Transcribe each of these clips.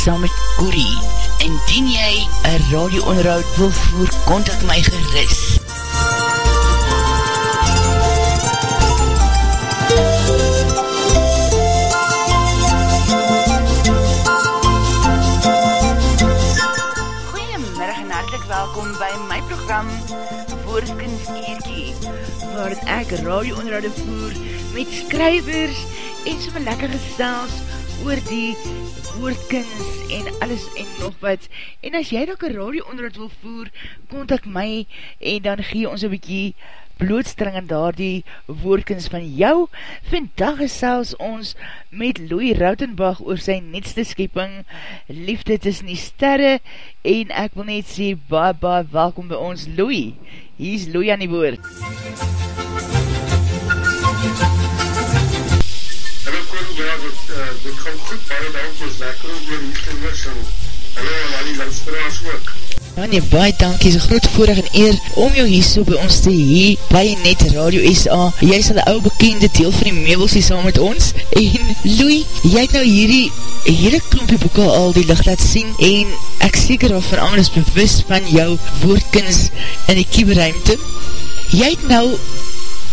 saam met Corrie. Indien jy een radio-onderhoud wil voer, kontak my geris. Ek radio-onderhoud voer met skrywers en somme lekker gesels oor die woordkens en alles en nog wat. En as jy ook een radio onderhoud wil voer, kontak my en dan gee ons een bykie blootstelling aan daar die woordkens van jou. Vandag is selfs ons met Louis Rautenbach oor sy netste skeping Liefde tussen die sterre en ek wil net sê, baie baie welkom by ons Louis. Hier is Louis aan die woord. ja, baie dank, ons lekker om weer hier te mis, en hallo en al die luisteraars ook. Nee, baie dankie, is een groot voorig en eer om jou hier so by ons te hee, by Net Radio SA, jy is al die oude bekende deel van die meubels hier saam met ons, en Louis, jy het nou hierdie hele klompie boeken al die licht laat sien, en ek seker al van allemaal is bewust van jou woordkens in die kieberuimte, jy het nou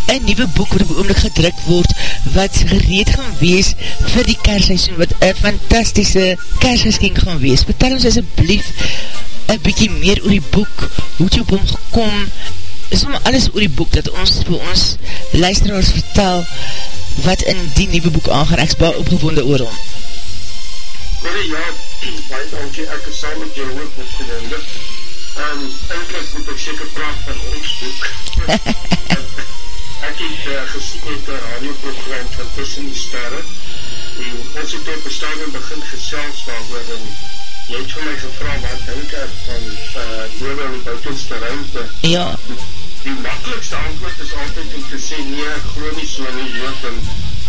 een nieuwe boek wat op oomlik gedruk word, wat gereed gaan wees vir die kershuisoen, wat een fantastische kershuisking gaan wees. Vertel ons asjeblief een bykie meer oor die boek, hoe het jy op hom gekom, is om alles oor die boek, dat ons vir ons luisteraars vertel, wat in die nieuwe boek aangaan, ek is baie opgevonde oor hom. Corrie, ja, baie dankie, ek is saam met jou ook opgevonde. Um, eindelijk moet ek seker praat van ons boek. ek het uh, gesoek met een radioprogram van Tussen die Sterre en ons het op bestaan begin gesels daarover en jy het vir my gevra wat denk ek van uh, lewe in die buitenste ruimte ja die, die makkelijkste antwoord is altyd om te sê nee, ek geloof nie so nie jeug en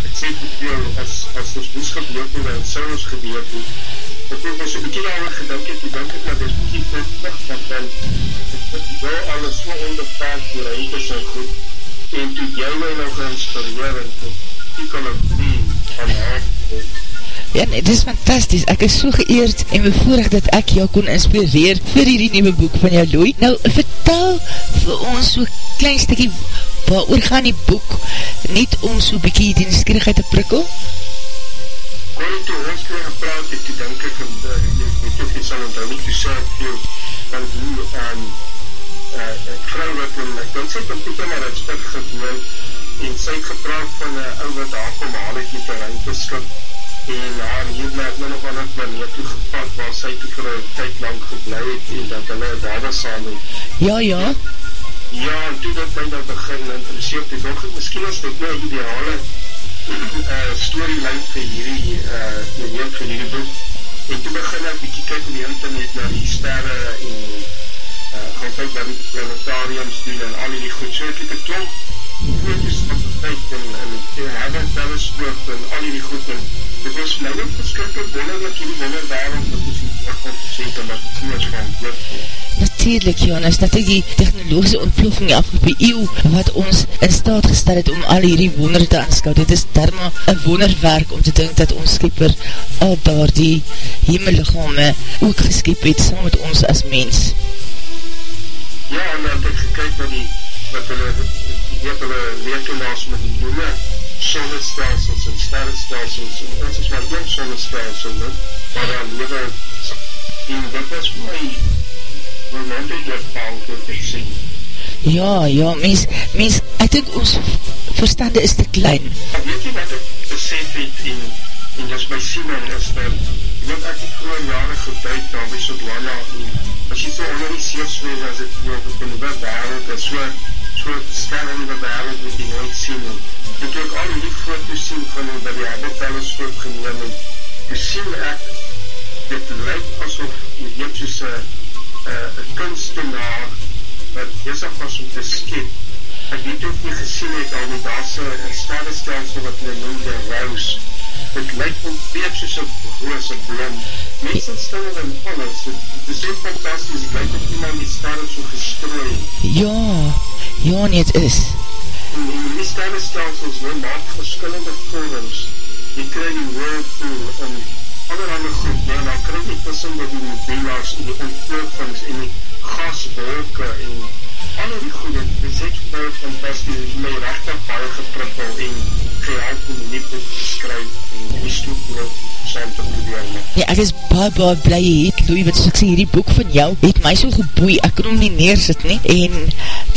ek sê te veel as, as ons moes gebeur het en sou ons gebeur het ek het ons een bykie daarover gedink het, ek denk het dat is bykie voortvig want dan het wel alles so onbepaald die ruimtes en goed en toe jy my nou geïnspireer en toe ek al een vriend van haar Ja, nee, dit is fantastisch. Ek is so geëerd en bevoorig dat ek jou kon inspireer vir die nieuwe boek van jou looi. Nou, vertel vir ons so klein stikkie waar oor gaan die boek net om so bykie die nieuwsgierigheid te prikkel? Kon ek toe ons weer gepraat het, toe denk ek, en, uh, ek weet of jy sal onthou, toe sê ek veel van hoe um, uh, vrou wat in, ek dink sy computer maar het stuk gewoon en sy het gepraat van een uh, ou wat haar kom haal het met een ruimteskip en haar hier net nog aan het planeet toegepak waar sy toe vir een tyd lang geblei het en dat hulle daar saam het. Ja, ja. Ja, en toe dat my dat begin interesseer, toe dog ek, miskien is dit nou ideale uh, storyline vir hierdie uh, vir hierdie boek. En toe begin ek bykie kyk op die internet na die sterre en gaan kyk na die planetariums doen en al die goed, so ek het een klomp foto's van die tyd en, en, en Hubble telescope en al die goed en dit was my net verskrikkelijk wonderlik hierdie wonder daarom dat ons die terugkom te sê en dat het nie is van dood Natuurlijk, Jan, is dat die technologische ontploffing die afgelopen eeuw wat ons in staat gestel het om al hierdie wonder te aanskou. Dit is daarma een wonderwerk om te dink dat ons skipper al daar die hemellichame ook geskip het saam met ons as mens. Ja, en dan het ek gekyk na die, wat hulle, die weet hulle rekenaars met die bloeme, sonnestelsels en sterrestelsels, en ons is maar een sonnestelsel, ne? maar daar lewe, en dit was my, moment het ek bang voor te sien. Ja, ja, mens, mens, ek dink ons verstande is te klein. Weet jy wat ek besef het, en, en dis my siening, is dat, weet ek het gewoon jare geduid, daar by Sodwana, en as jy so onder die seerswees, as het jou op die nieuwe wereld, is so, so ster in die wereld, wat jy nooit sien, en, en ek al die foto's sien van hoe, dat die Hubble telescoop geneem, en toe sien ek, dit lyk asof, jy weet soos een kunstenaar, wat bezig was om te skip, ek jy gesien het, al die daas een stadestelsel wat hulle noem de roos, het lyk ontweep soos een een blom. Mensen stil in alles, het is so fantastisch, het lyk op iemand die stad so gestrooi. Ja, ja nie, het is. En, en die stadestelsels, nou maak verskillende vorms, jy krij die whirlpool, en allerhande goed, ja, dan krijg jy tussen die mobielaars, en die ontploofings, en die gaswolke, en alle die goede, dit is echt baie fantastisch, my rechtig baie geprippel, en gehelp om nie boek te skryf, en die stoep saam te probeer met. Ja, ek is baie, baie blij jy het, Louis, soos ek sê, hierdie boek van jou, het my so geboei, ek kan hom nie neersit nie, en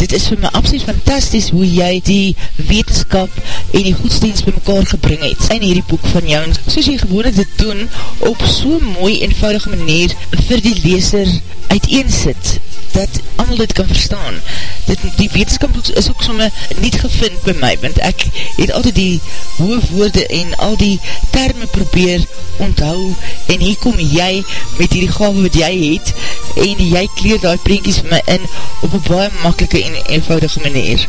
dit is vir my absoluut fantastisch, hoe jy die wetenskap en die goedsteens by mekaar gebring het, in hierdie boek van jou, en soos jy gewoon het dit doen, op so'n mooi eenvoudige manier, vir die leser uiteensit, dat allemaal dit kan verstaan. Dit, die wetenskap is ook somme niet gevind by my, want ek het altyd die hoofwoorde en al die termen probeer onthou, en hier kom jy met die gave wat jy het, en jy kleer die prentjies vir my in, op een baie makkelike en eenvoudige manier.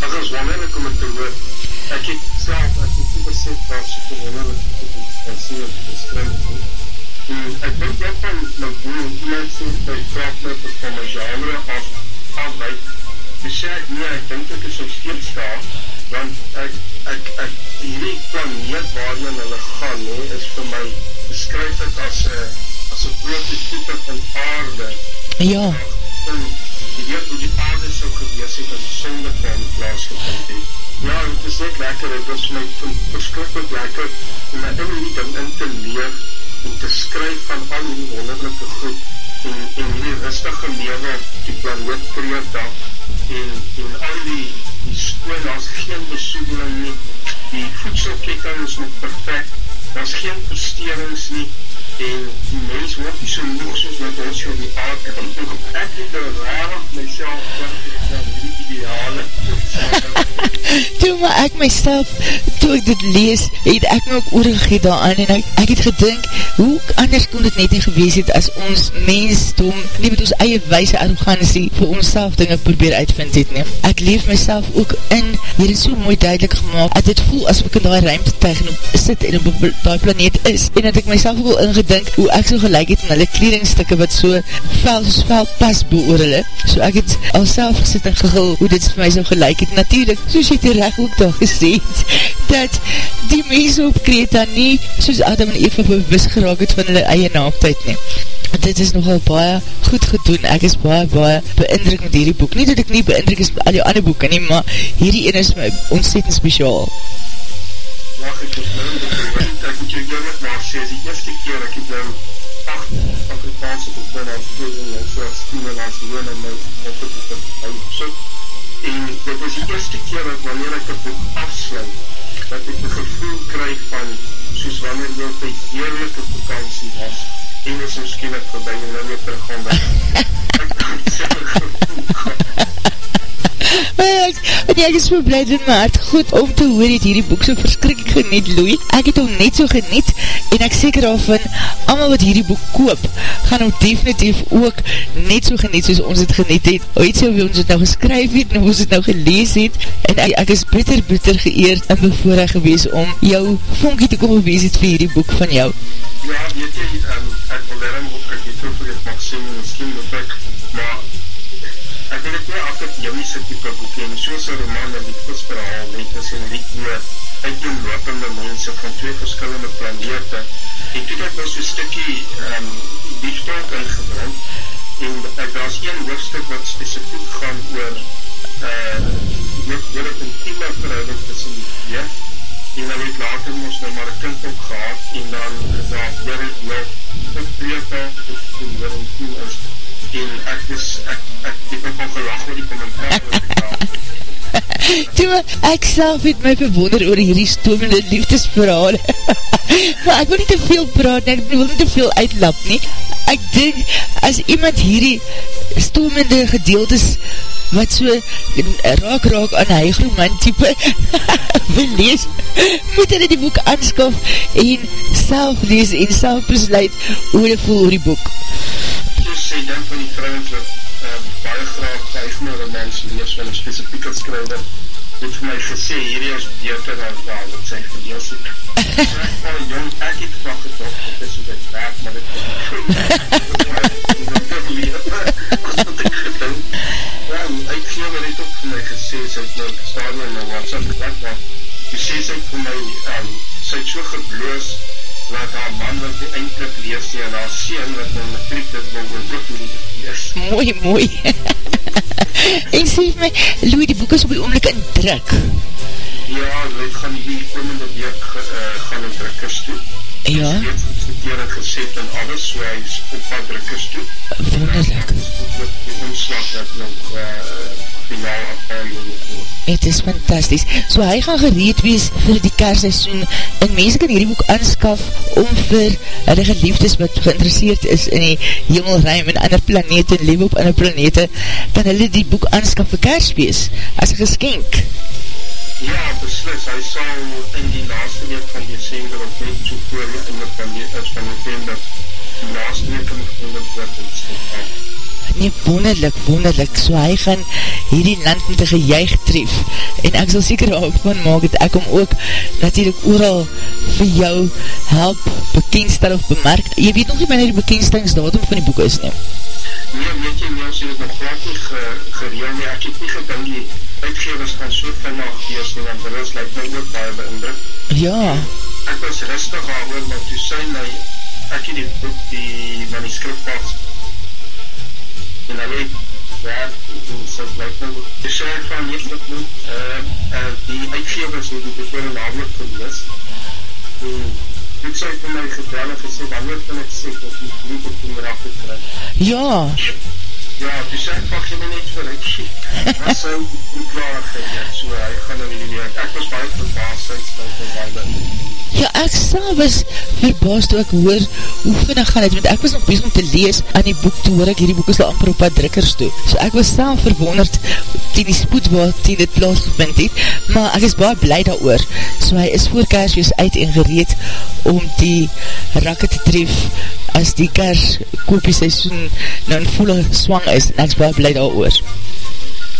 Ek is wonderlik om te hoor. Ek het self, ek het nie besef, dat so wonderlik te sien en te beskryf, Ek denk ook van my boel, iemand sê, by praatme van my genre af, afwijk, dus sê nee, ek denk ek is so steeds daar, want ek, ek, ek, hierdie planeet waarin hulle gaan, nee, is vir my, beskryf ek as a, as a prototype van aarde. Ja. En, jy weet hoe die aarde so gewees het, as die sonde van plaasgevind het. Ja, het is net lekker, het is my verskrikkelijk lekker, om my in die ding in te leef, en te skryf van al die wonderlijke goed en, en die rustige lewe die planeet Kreta en, en al die, die skoon, daar is geen besoedeling nie, die voedselketting is nog perfect, daar is geen versterings nie, die aard, ek het er rarig myself van die ideale toe maar ek myself, toe ek dit lees, het ek my ook oorgegeet daaraan en ek, ek het gedink, hoe anders kon dit net nie gewees het as ons mensdom, nie met ons eie wijse arrogantie vir ons self dinge probeer uitvind het nie. Ek leef myself ook in, hier is so mooi duidelik gemaakt, dat dit voel as ek in die ruimte tegenop sit en op die planeet is, en dat ek myself ook al ingedink, hoe ek so gelijk het in hulle kledingstukke wat so vel, soos vel pas beoor hulle, so ek het al self gesit en gegul, hoe dit vir my so gelijk het, natuurlijk, soos jy terecht ook daar gesê het, dat die mense op Kreta nie, soos Adam en Eva bewus geraak het van hulle eie naamtijd nie. Dit is nogal baie goed gedoen, ek is baie, baie beindruk met hierdie boek. Nie dat ek nie beindruk is met al die ander boeken nie, maar hierdie ene is my ontzettend speciaal. Ja, ek het nou bedoeld, ek moet jou eerlijk maar sê, die eerste keer ek het nou acht Afrikaanse boeken als dozen en so as tien en as woon en my net op die besoek, en dit was die eerste keer dat wanneer ek een boek afsluit, dat ek die gevoel krijg van soos wanneer jy op die heerlijke vakantie was, en is miskien het voorbij en nou weer terug gaan weg. ek sê die gevoel. Ek, en ek is so blij in my hart goed om te hoor het hierdie boek so verskrik geniet, Louis. Ek het hom net so geniet en ek seker al van allemaal wat hierdie boek koop, gaan hom definitief ook net so geniet soos ons het geniet het. O, het so wie ons het nou geskryf het en ons het nou gelees het en ek, ek is bitter, bitter geëerd en bevoorig gewees om jou vonkie te kom gewees het vir hierdie boek van jou. Ja, weet jy, um, ek wil daarom ook, ek weet hoeveel het mag sê, miskien moet ek, maar ek het nie altijd jyse type boek en soos een roman en liefdesverhaal net as in die twee uiteenlopende mense van twee verskillende planete en toe het ons een stukkie um, liefdesverhaal ingebring en ek daar is een hoofdstuk wat specifiek gaan oor uh, oor het intieme verhouding tussen die twee en dan het later ons nou maar een kind op gehad en dan is daar weer het jou twee verhaal wat oor intiem is ek is, ek, ek, ek het ook al gelag oor die kommentaar wat ek daar. Toe, ek self het my verwonder oor hierdie stomende liefdesverhaal. maar ek wil nie te veel praat, ek wil nie te veel uitlap nie. Ek dink, as iemand hierdie stomende gedeeltes wat so raak raak aan hy roman type wil lees, moet hulle die boek aanskaf en self lees en self besluit hoe hulle voel oor die boek sê, denk van die vrouwens wat uh, baie graag vijfme romans lees, van een specifieke skryver, het vir my gesê, hierdie is beter as daar, wat sy gedeels het. Ek van jong, ek het van gedacht, dit is hoe dit werk, maar dit is wat ek gedink. Ja, het ook vir my gesê, sy het nou bestaan in my WhatsApp gedink, maar die sê sy het my, um, sy het so gebloos, wat haar man wat die eindelijk lees, en haar sien wat my matriek dit wil ook nie lees. Mooi, mooi. en sê my, Louis, die boek is op die oomlik in druk. Ja, dit gaan die komende week uh, gaan in drukkers toe. Ja. Ek het verkeer geset en alles, so hy is op wat drukkers toe. Wonderlik. Die omslag wat nog uh, finaal afhandel Het is fantastisch. So hy gaan gereed wees vir die kerstseisoen en mense kan hierdie boek aanskaf om vir hulle geliefdes wat geïnteresseerd is in die hemelruim en ander planete en lewe op ander planete, kan hulle die boek aanskaf vir kersfees as een geskenk. Ja, beslis, hy sal in die laaste week van december of net so voor die einde van, die, van november die laaste week in november word ontstaan. Nee, wonderlik, wonderlik, so hy gaan hierdie land met een gejuig tref en ek sal seker ook van maak dat ek hom ook natuurlijk ooral vir jou help bekendstel of bemerk. Jy weet nog nie wanneer die bekendstellingsdatum van die boek is nie. Nee, weet jy, Niels, jy het nog glad nie gereel nie. Ek het nie gedink die uitgevers gaan so vinnig wees nie, want Rus lyk my ook baie beindruk. Ja. Ek was rustig aan hoor, maar toe sy my, ek het die boek, die manuscript pas, en dan het werk, en sy blyk nou, toe sy ek van nie wat moet, uh, uh, die uitgevers het die bevore namelijk gelees, en toe sy vir my gebel en gesê, wanneer kan ek sê, of die boek op die te krijg. Ja. Ja, toe sê ek, pak jy my net vir ek sê, dat sy nie klaar gegeet, so hy gaan nou nie weer, ek was baie verbaas, sy en baie beïnvloed. Ja, ek sal was verbaas toe ek hoor hoe vinnig gaan het, want ek was nog bezig om te lees aan die boek, toe hoor ek hierdie boek is al amper op wat drukkers toe. So ek was sal verwonderd die die spoed wat die dit plaasgevind het, maar ek is baie blij daar oor. So hy is voor kersfeest uit en gereed om die rakke te tref as die kers koopie seisoen nou in volle swang is, en ek is baie blij daar oor.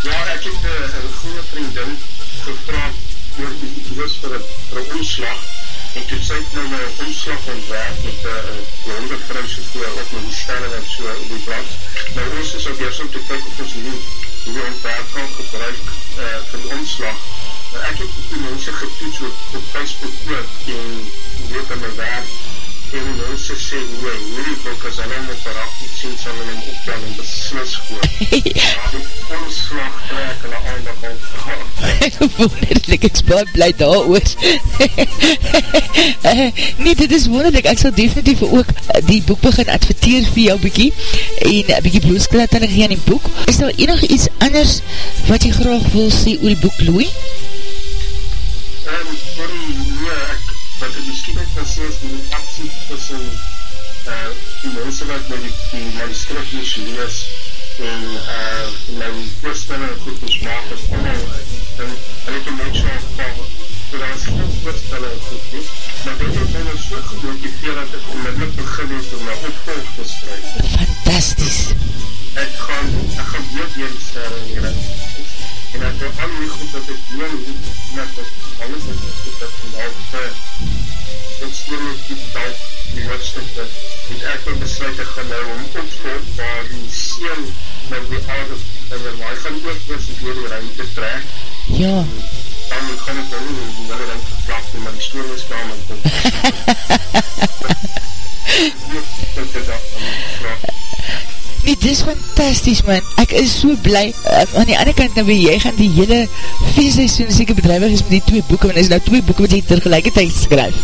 Ja, ek het uh, een goeie vriendin gevraagd oor die bewust vir een omslag, en toe sy het nou my omslag ontwerp met een honderd vrou so voor op met die sterre wat so op die blad. Nou ons is ook eerst om te kyk of ons nie die ontwerp kan gebruik uh, vir die omslag. Nou ek het die mense getoets op, op Facebook ook en weet aan my werk en die mense sê, hoe, hierdie boek as hulle moet sien, sal hulle hom optel en beslis goor. ja, die omslag trek hulle aandag aan. wonderlik, ek is baie blij daar oor. nee, dit is wonderlik, ek sal definitief ook die boek begin adverteer vir jou bykie, en een bykie bloosklaat aan gee aan die boek. Is daar enig iets anders wat jy graag wil sê oor die boek, Louis? Wat ek miskien ook wil sê, is die actie tussen uh, die mense wat my die, die manuscript moes lees, en uh, my voorstelling goed moes maak, is allemaal, en hy het een mens afgeval, so daar is geen voorstelling goed nie, maar dit het my nou so gemotiveer dat ek onmiddellik begin het om my opvolg te skryf. Fantastisch. Ek gaan, ek gaan weer weer die sterre in En ek wil al die goed dat weer nie, net dat alles wat ek goed dat ek al vir het stereotyp dalk die woordstukte, het ek wil besluit ek gaan nou om opvolg waar die seel nou die oude, en hy gaan ook weer sy door die ruimte trek. Ja. En, dan gaan ek nou nie die hele ding geklap nie, maar die story is klaar, maar Dit is fantastisch man, ek is so blij, uh, aan die andere kant nou wie jy gaan die hele feestseisoen seker bedrijwig is met die twee boeken, want is nou twee boeken wat jy tegelijkertijd skryf.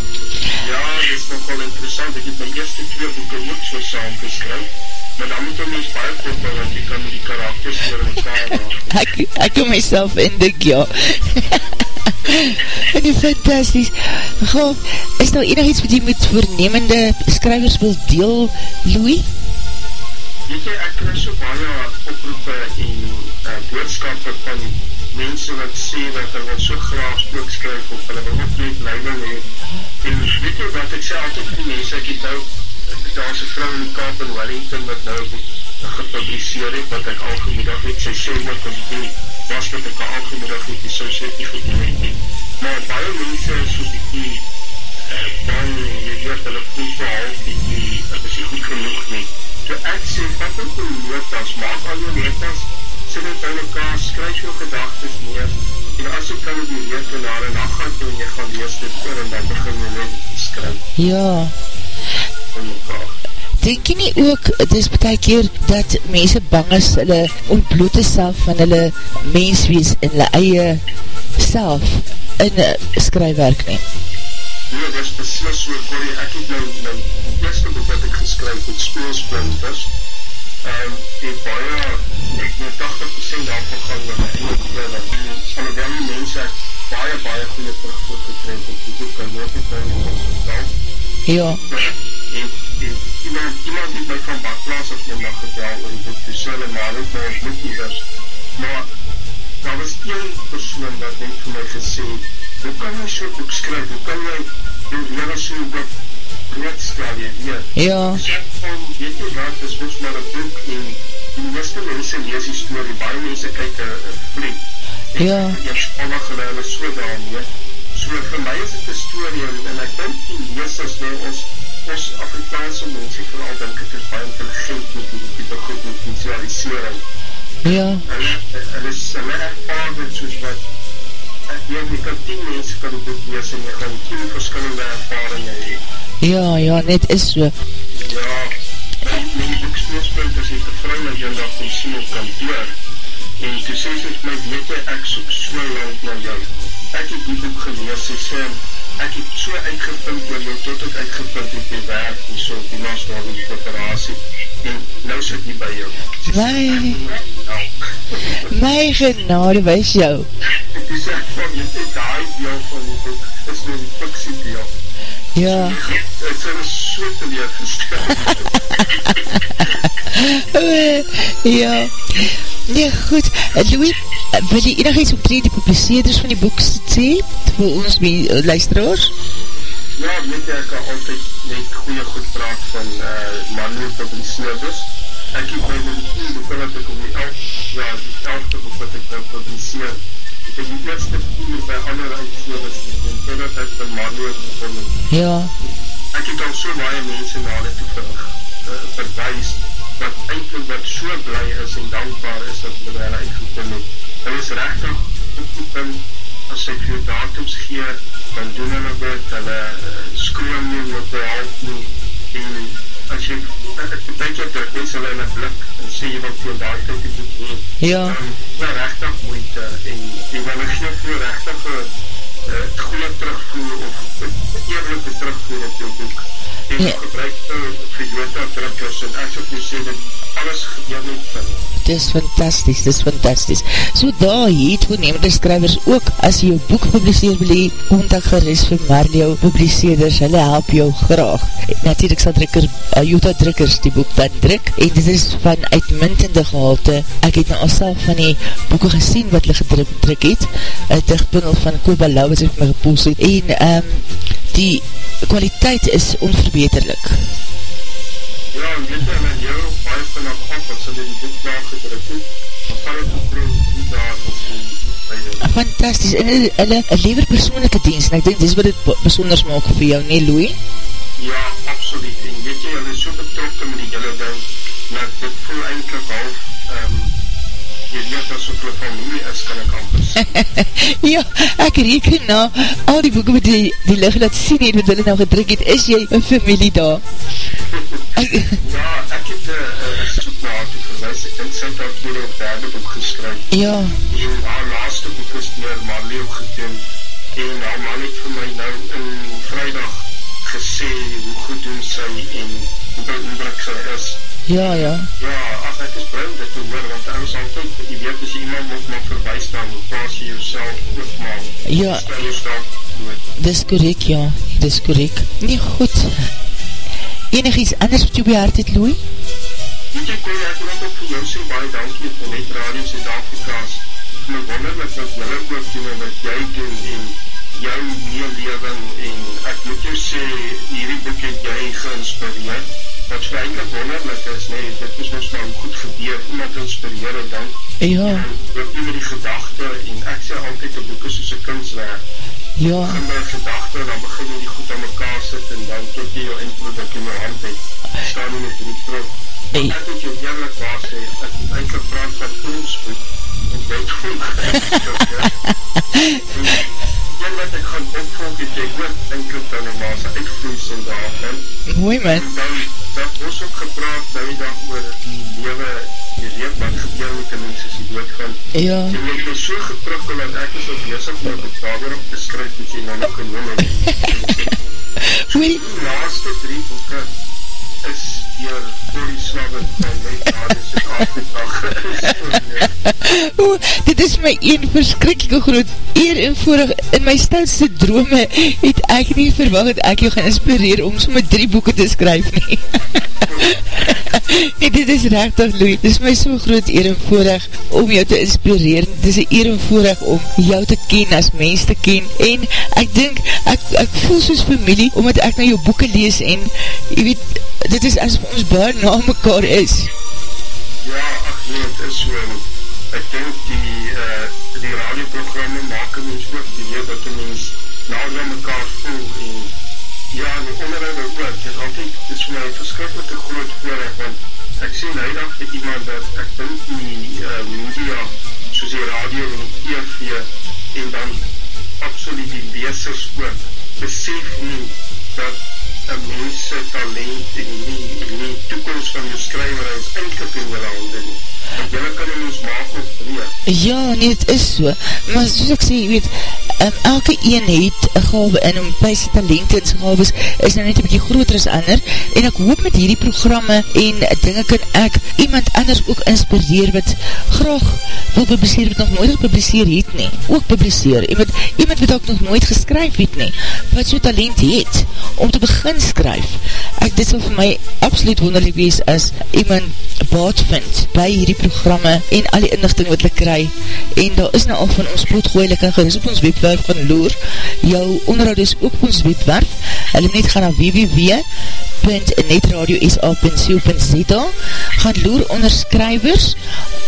Ja, dit is nogal interessant, ek het my eerste twee boeken ook so saam geskryf, maar dan moet ons baie kort hou, want jy kan die karakters door mekaar maak. Ek, ek myself indik, ja. en die fantastisch. Goh, is nou enig iets wat jy met voornemende skryvers wil deel, Louis? Weet jy, ek krijg so baie oproepe en uh, boodskappe van mense wat sê dat hulle so graag spook skryf of hulle wil ook net leiding hee. En weet jy wat, ek sê altyd vir die mense, ek het nou, daar is een vrou in Kaap in Wellington wat nou gepubliseer het, wat ek algemoedig het, sy sê ook as die was wat ek algemoedig het, die sê die gedoen het nie. Maar baie mense is so die die bang, jy weet, hulle voel so half die, het is nie goed genoeg nie. So ek sê, vat ook die notas, maak al jou notas, sê dit by elkaar, skryf jou gedagtes neer, en as jy kan die rekenaar, en dan gaan jy, jy gaan lees dit oor, en dan begin jy net te skryf. Ja. In elkaar denk jy nie ook, het is betek keer, dat mense bang is, hulle ontblote self van hulle menswees in hulle eie self in skrywerk nie? Nee, dit is precies so, Corrie, ek het nou, nou, eerste boek wat ek geskryf het, Spoelsplinters, um, en baie, ek nou 80% daarvan gaan met my eie lewe, en alhoewel die mense ek baie, baie goeie terugvoer gekregen het, die boek kan ook het in ons vertel. Ja. En, en iemand, iemand het my van badplaas of eendag getel oor die boek, die Maluk, maar ons boek nie was. Maar, daar was een persoon wat net vir my gesê, hoe kan jy so'n boek skryf, hoe kan jy jou lewe so'n boek blootstel, jy weet. Ja. Sê van, weet jy wat, is ons maar een boek en die meeste mense lees die story, baie mense kyk een fliek. Ja. En jy spannig en hulle so daarmee. So vir my is het een story en, en ek denk die leesers, nee, ons ons Afrikaanse mense vooral denk ek is baie intelligent met die type goed met visualisering. Ja. Hulle, hulle, hulle ervaar dit soos wat ek weet, jy kan 10 mense kan die boek lees en jy gaan 10 verskillende ervaringen hee. Ja, ja, net is so. Ja, my, my boekspeelspunt is het een vrou na jou dag kom sien op kantoor en toe sê sy my weet jy, ek soek so lang na jou. Het die boek gelees, sy het so uitgevind oor jou tot ek uitgevind het die werk die so die naast die corporatie en nou sit die by jou. My my genade wees jou. Ek sê van jy sê die deel van die boek. Is nou die fiksie deel? Ja. Ek sê so teleurgesteld ja nee goed Louis wil jy enig iets omtree die publiceerders van die boek sê vir ons luisteraars? Ja, weet jy, ek kan altyd net goeie goed praat van uh, manual publiceerders. Ek het by die boeken wat ek op die elf, ja, die elfde boek wat ek nou publiceer, het ek die eerste vier by ander uitgevers en totdat ek by manual gevonden. Ja. Ek het al so baie mense na hulle toe ver, uh, verwijs, wat eindelijk wat so blij is en dankbaar is dat hulle hulle uitgevonden het. Hulle is rechtig opgepunt as hy vir datums gee, dan doen hulle dit, hulle uh, skroom nie, hy help nie, en as jy, ek betek jy druk mens hulle in een blik, en sê jy wat vir datum te doen nie, ja. dan is rechtig moeite, en die hulle gee vir rechtig uh, goeie terugvoer, of eerlijke terugvoer op jou boek, en ja. gebruik vir Jota drukkers, en ek sal vir sê dat alles gebeur net vir dis fantastisch, dis fantastisch. So daar het voornemende skrywers ook, as jy jou boek publiseer wil hee, kontak geris vir Marleo publiseerders, hulle help jou graag. Natuurlijk sal drukker, uh, Jota drukkers die boek dan druk, en dit is van uitmuntende gehalte. Ek het nou alself van die boeken gesien wat hulle gedruk druk het, een dichtbundel van Koba Lau wat ek my gepoos het, en um, die kwaliteit is onverbeterlik. Ja, en weet jy, en jou baie vanaf af, as hulle die boek daar gedruk het, dan gaan het geproef die daar as die Fantastisch, en hulle, hulle lever persoonlijke dienst, en ek denk, dis wat het besonders maak vir jou, nie Louis? Ja, absoluut, en weet jy, hulle is so betrokken met die hele ding, dat dit voel eindelijk half, um, jy weet asof hulle familie is, kan ek amper ja, ek reken na, al die boeken met die, die licht laat sien het, wat hulle nou gedruk het, is jy een familie daar? ja, ek het een uh, soek na haar toe verwijs, ek denk sy het haar tweede of derde boek geskryf. Ja. En haar laatste boek is door Marleo gedoen, en haar man het vir my nou in vrijdag gesê hoe goed doen sy en hoe belangrijk sy is. Ja, ja. Ja, is blij om dit te hoor, want ek is altyd, jy weet, as iemand moet maar verwijs dan, pas jy jouself oopmaal. Ja. Stel jouself dood. Dis correct, ja. Dis correct. Nee, goed. Enig iets anders wat jy jy hart het, Louis? Jy, Corrie, ek wil ook vir jou sê, baie dankie vir net Radio Zuid-Afrika's. Ek my wonderlik wat jylle ook doen en wat jy doen en jou meelewing en ek moet jou sê, hierdie boek het jy geïnspireerd wat vir eindelijk wonderlik is, nee, dit is ons maar goed gebeur, iemand inspireer en dan ja. word nie met die gedachte en ek sê altyd die boeken soos een kunstwerk ja. begin by een gedachte en dan begin jy die goed aan mekaar sit en dan tot jy jou eindproduct in jou hand het staan jy met die terug hey. ek het jou eerlijk waar sê ek moet eindelijk praat van oomspoed en dit goed. En wat ek gaan opvolg het jy ook eindelijk dan een maas uitvloes en daar mooi man. En dan dat ons ook gepraat nou die dag oor die lewe jy weet wat gebeur met die mens as jy doodgaan ja. jy weet my so geprikkel dat ek is ook bezig om een betaler op te skryf dat jy nou nog kan noem so die laatste drie boeken is hier voor die slabbe van my vader Zuid-Afrika dit is my een verskrikkelijke groot eer en voorig in my stoutste drome het ek nie verwacht dat ek jou gaan inspireer om so met drie boeken te skryf nie nee, dit is rechtig Louis, dit is my so groot eer en voorig om jou te inspireer. Dit is een eer en voorig om jou te ken as mens te ken. En ek dink, ek, ek voel soos familie omdat ek na jou boeken lees en jy weet, dit is as ons baar na mekaar is. Ja, ach nee, het is so. Ek denk die uh, die radioprogramme maak een mens ook die weet dat een mens na mekaar voel en Ja, die onderhoud ook, het is altyd, het is vir my verskrikkelijke groot voorrecht, want ek sê neidag het iemand dat ek dink die uh, media, soos die radio en die TV, en dan absoluut die leesers ook, besef nie dat een mense talent en die, die toekomst van die skryver is eindelijk in jylle handen nie. Jylle kan ons maak of breek. Ja, nee, het is so. Maar soos ek sê, weet, um, elke een het een gave in om by sy talent en sy gaves is nou net een bykie groter as ander. En ek hoop met hierdie programme en dinge kan ek iemand anders ook inspireer wat graag wil publiseer wat nog nooit gepubliseer het nie, ook publiseer iemand, iemand wat ook nog nooit geskryf het nie, wat so talent het om te begin skryf ek dit sal vir my absoluut wonderlik wees as iemand baat vind by hierdie programme en al die inlichting wat hulle kry en daar is nou al van ons potgooilik en gerust op ons webwerf van Loer. Jou onderhoud is ook op ons webwerf. Hulle net gaan na www.netradio.sa.co.za Gaan Loer onderskrywers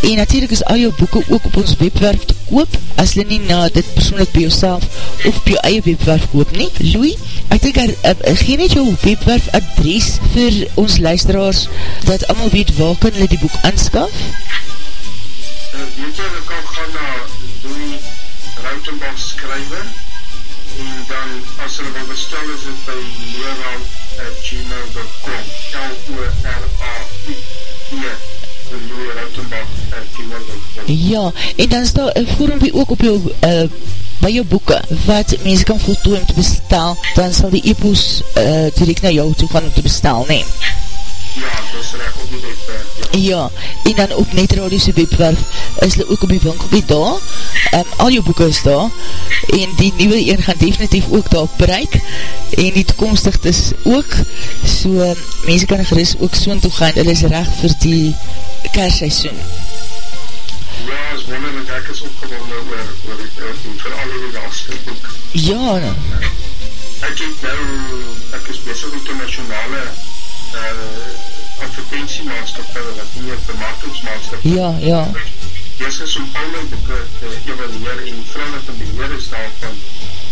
en natuurlijk is al jou boeken ook op ons webwerf te koop as hulle nie na dit persoonlijk by jouself of op jou eie webwerf koop nie. Louis, ek denk er, uh, gee net jou webwerf adres vir ons luisteraars dat allemaal weet waar kan hulle die boek aanskaf? Uh, weet jy, hulle kan gaan na Louis Rautenbach skryver en dan as hulle wil bestel is het by leerhout.gmail.com L-O-R-A-U-E Ja, en dan is daar een vormpie ook op jou uh, by jou boeken, wat mense kan voltooi om te bestel, dan sal die e-post uh, direct na jou toe gaan om te bestel, neem. Ja, dit is recht op die webwerf. Ja. ja, en dan op Netradiose webwerf is hulle ook op die winkelkie daar. Um, al jou boeken is daar. En die nieuwe een gaan definitief ook daar bereik. En die toekomstig is ook. So, um, mense kan geris ook soon toe gaan. Hulle is recht vir die kerstseisoen. Ja, is wonderlik. Ek is opgewonden oor, oor, oor, oor vir al die laatste boek. Ja. Ek het nou, ek is bezig met die nationale uh, advertentiemaatskapie, wat nie een bemarkingsmaatskapie. Ja, ja. Dis is om al my boeken te evalueer en vrou wat in beheer is daarvan,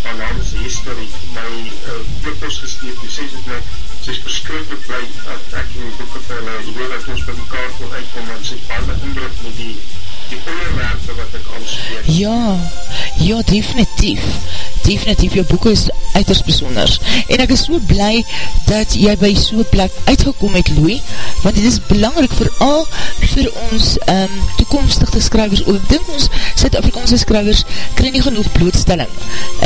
van namens Hester het my uh, boekers gesteed, die sê het my, sy is verskrikkelijk blij dat ek in die boeken vir hulle, jy weet dat ons by mekaar kon uitkom, en sy baie indruk met die die onderwerpe wat ek aanspreek. Ja, ja, definitief definitief jou boeken is uiters besonders. En ek is so blij dat jy by so'n plek uitgekom het, Louis, want dit is belangrijk vooral vir ons um, toekomstige skrywers. Ook ek dink ons Zuid-Afrikaanse skrywers krij nie genoeg blootstelling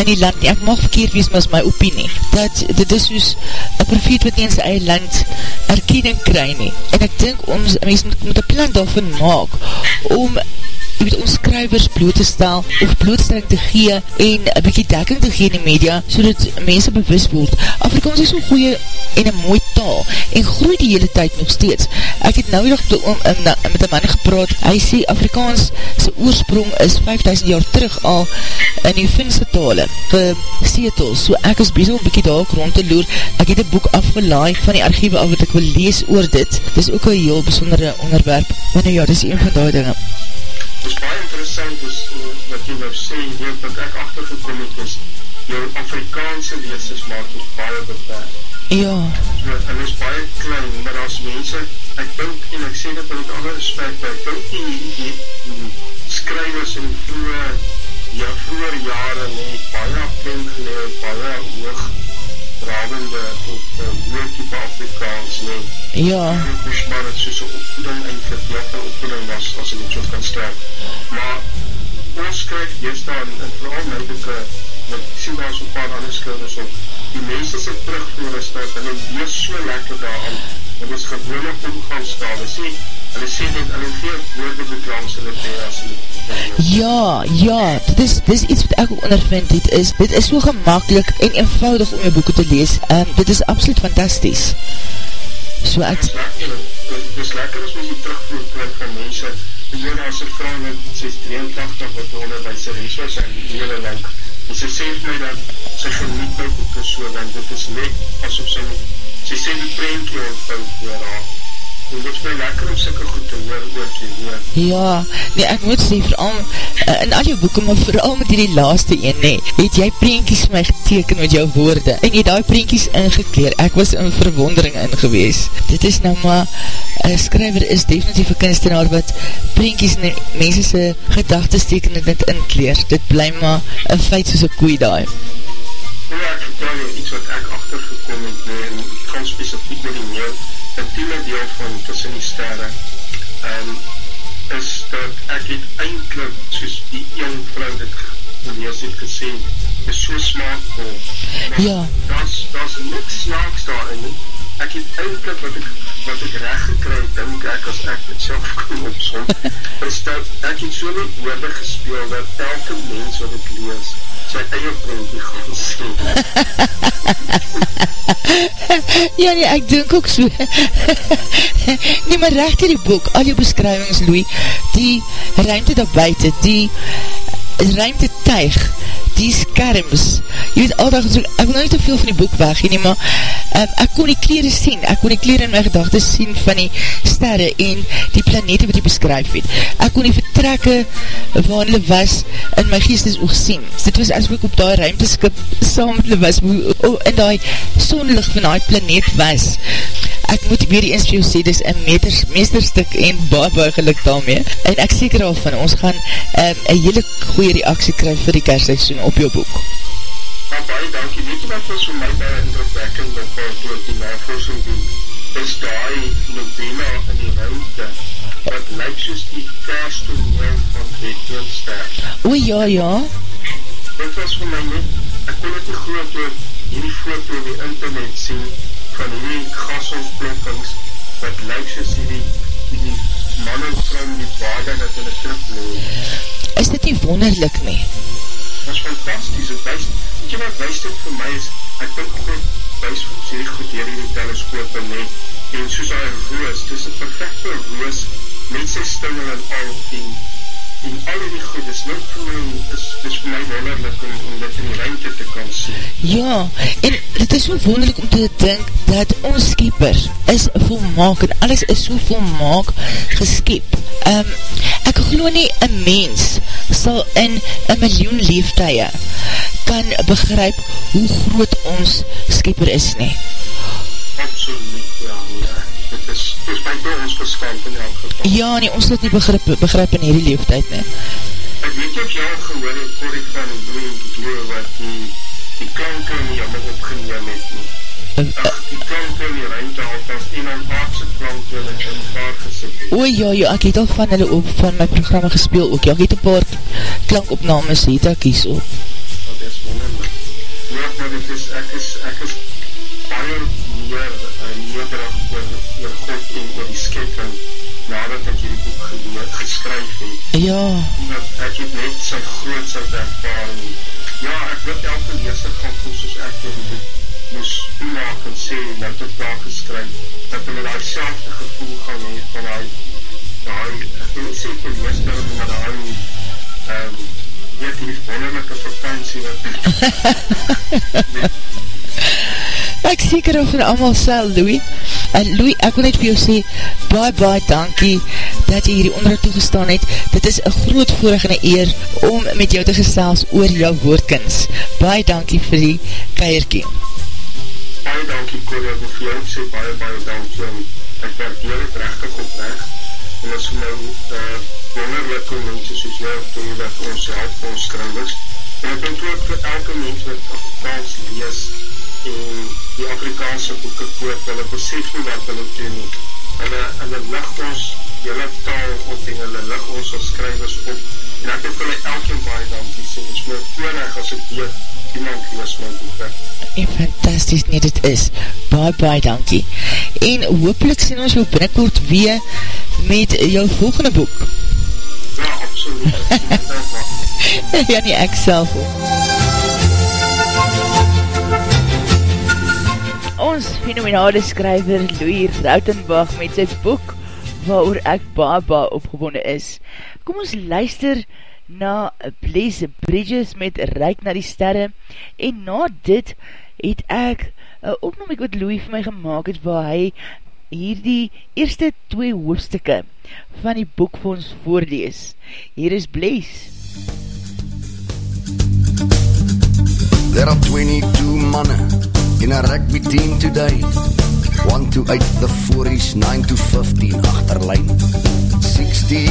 in die land. Ek mag verkeerd wees, maar is my opinie. Dat dit is soos een profeet wat nie in sy eie land erkenning krij nie. En ek dink ons, mens moet, moet een plan daarvan maak om weet ons skrywers bloot te stel, of blootstelling te gee, en een bykie dekking te gee in die media, so dat mense bewus word. Afrikaans is so'n goeie en een mooi taal, en groei die hele tyd nog steeds. Ek het nou nog om, um, met een man gepraat, hy sê Afrikaans sy oorsprong is 5000 jaar terug al in die Finse tale, gesetel, so ek is bezig om bykie daar rond te loer, ek het een boek afgelaai van die archiewe af wat ek wil lees oor dit, dit is ook een heel besondere onderwerp, maar nou ja, dit is een van die dinge. Is baie interessant, is, uh, wat jy nou sê, hier, wat ek achtergekom het is, jou Afrikaanse leesers maak het baie beperkt. Ja. So, en is baie klein, maar as mense, ek dink, en ek sê dit met alle respect, ek dink die, die, die skrywers in vroege, ja, vroeger jare, nee, baie klink geleid, baie hoog dravende, of uh, hoog type Afrikaans, nee. Ja. Ek wist maar het soos een opvoeding, wat een opvoeding was, as ek het so kan stel. Maar, ons skryf, jy staan, en vooral my boeke, ek sien daar so'n paar ander skrivers op, die mense sy terugvoer is dat hulle lees so lekker daaran en dit is gewone omgangstaal hulle dit te as hulle Ja, ja, dit is, dit is iets wat ek ook ondervind het, is, dit is so gemakkelijk en eenvoudig om jou boeken te lees, um, dit is absoluut fantastisch. So ek... Dit is lekker, dit is as mens die terugvoer krijg van mense, en jy as een vrou met 683 wat onderwijseres was en die hele lang, en sy sê my dat sy geniet my boeken so, want dit is net asof sy, sy sê die prentje ontvouw voor haar, dit is my lekker om syke goed te hoor, oor te hoor. Ja, nee, ek moet sê, vooral uh, in al jou boeken, maar vooral met die laaste een, nee, het jy prentjies my geteken met jou woorde, en jy die prentjies ingekleer, ek was in verwondering in gewees. Dit is nou maar, een skryver is definitief een kunstenaar wat prentjies in mense se gedagtes teken en dit inkleer. Dit bly maar een feit soos een koei daai. Ja, ek vertel jou iets wat ek achtergekom het, nee, en gaan specifiek met die meer intieme deel van tussen die sterre, um, is dat ek het eindelijk, soos die een vrou dit gelees het gesê, is so smaakvol. Ja. Dat is niks snaaks daarin nie. Ek het eindelijk wat ek, wat ek recht gekry, denk ek as ek het self kon opsom, is dat ek het so met woorde gespeel, dat elke mens wat ek lees, sy eie prentje gaan sê. ja nee, ek dink ook so. nee, maar recht in die boek, al jou beskrywings, Louis, die ruimte daar buiten, die ruimte tuig, die skerms, jy weet al dat, ek wil nou nie te veel van die boek weg, nie, maar um, ek kon die kleren sien, ek kon die kleren in my gedachte sien van die sterre en die planete wat jy beskryf het. Ek kon die vertrekke waar hulle was in my geestes oog sien. Dit was as ek op die ruimteskip saam met hulle was, in die sonlig van die planeet was ek moet weer eens vir jou sê, dis een meesterstuk en baie baie geluk daarmee, en ek seker al van, ons gaan um, een hele goeie reaksie krijg vir die kerstseisoen op jou boek. Nou, baie dankie, weet jy wat was vir my baie indrukwekkend op door die navorsing doen, is die novena in die ruimte, wat lyk soos die kerstoneel van Beethovenster. O ja, ja. Dit was vir my net, ek kon het nie groot door hierdie foto op die internet sien, van hierdie gasontplokkings wat lyk soos hierdie, hierdie man en vrou in die bade dat hulle terugloop. Is dit nie wonderlik nie? Dat is fantastisch, het wees, weet jy wat wees dit vir my is, ek dink God vir ons hierdie goed hier in die teleskoop en net, en soos hy roos, dit is een perfecte roos, met sy stingel en al, en en al die goed is net vir my, is, is vir my wonderlik om, om dit in die ruimte te kan sien. Ja, en het is so wonderlik om te denk dat ons skieper is volmaak en alles is so volmaak geskiep. Um, ek geloof nie een mens sal in een miljoen leeftuie kan begryp hoe groot ons skieper is nie. Absoluut, ja, ja dit is, dit is by ons geskant in elk geval. Ja, nee, ons het nie begryp, begryp in hierdie leeftijd, nee. Ek weet of jy al gehoor het, Corrie van Bloe en Bloe, wat die, die klanke in die jammer opgeneem het nie. Ach, die klanke in die ruimte alvast, en aan aardse klanke in in paar gesit het. O ja, ja, ek het al van hulle op, van my programma gespeel ook, ja, ek het een paar klankopnames, het ek kies op. Dat is wonderlik. Ja, maar dit is, ek is, ek is God en oor die skeping nadat ek hierdie boek geleerd, geskryf het. Ja. Dat ek het net sy grootheid ervaring. Ja, ek wil elke leeser gaan voel soos ek hierdie boek moes toemaak en sê, nou tot daar geskryf, dat hulle die selfde gevoel gaan hee van die, die, ek wil sê te leestel, maar die, um, weet die wonderlijke vakantie wat Ek seker of vir allemaal sal, Louis. En Louis, ek wil net vir jou sê, bye bye, dankie, dat jy hierdie onderhoud toegestaan het. Dit is een groot voorig en een eer om met jou te gestels oor jou woordkens. Bye dankie vir die keierkie. Baie dankie, Corrie, ek wil vir jou sê, baie, baie dankie, ek waardeer het rechtig oprecht, en as nou uh, wonderlijke mense soos jou, toe dat ons help, ons skrywers, en ek denk ook vir elke mens wat Afrikaans lees, en die Afrikaanse boeken koop, hulle besef nie wat hulle doen nie. Hulle, hulle lig ons hele taal op en hulle lig ons als skrywers op. En ek het hulle elke baie dankie sê, dit is my voorrecht as ek weer iemand lees my boeken. En fantastisch nie dit is. Baie, baie dankie. En hopelijk sien ons jou binnenkort weer met jou volgende boek. Ja, absoluut. ja, nie ek self ook. Ons fenomenale skryver Louis Rautenbach met sy boek waar ek baba opgewonde is. Kom ons luister na Blaze Bridges met Rijk na die Sterre en na dit het ek een opnaming wat Louis vir my gemaakt het waar hy hier die eerste twee hoofdstukke van die boek vir ons voorlees. Hier is Blaze. There are 22 mannen in a rugby team today. 1 to 8 the 40s, 9 to 15 achterlijn. 60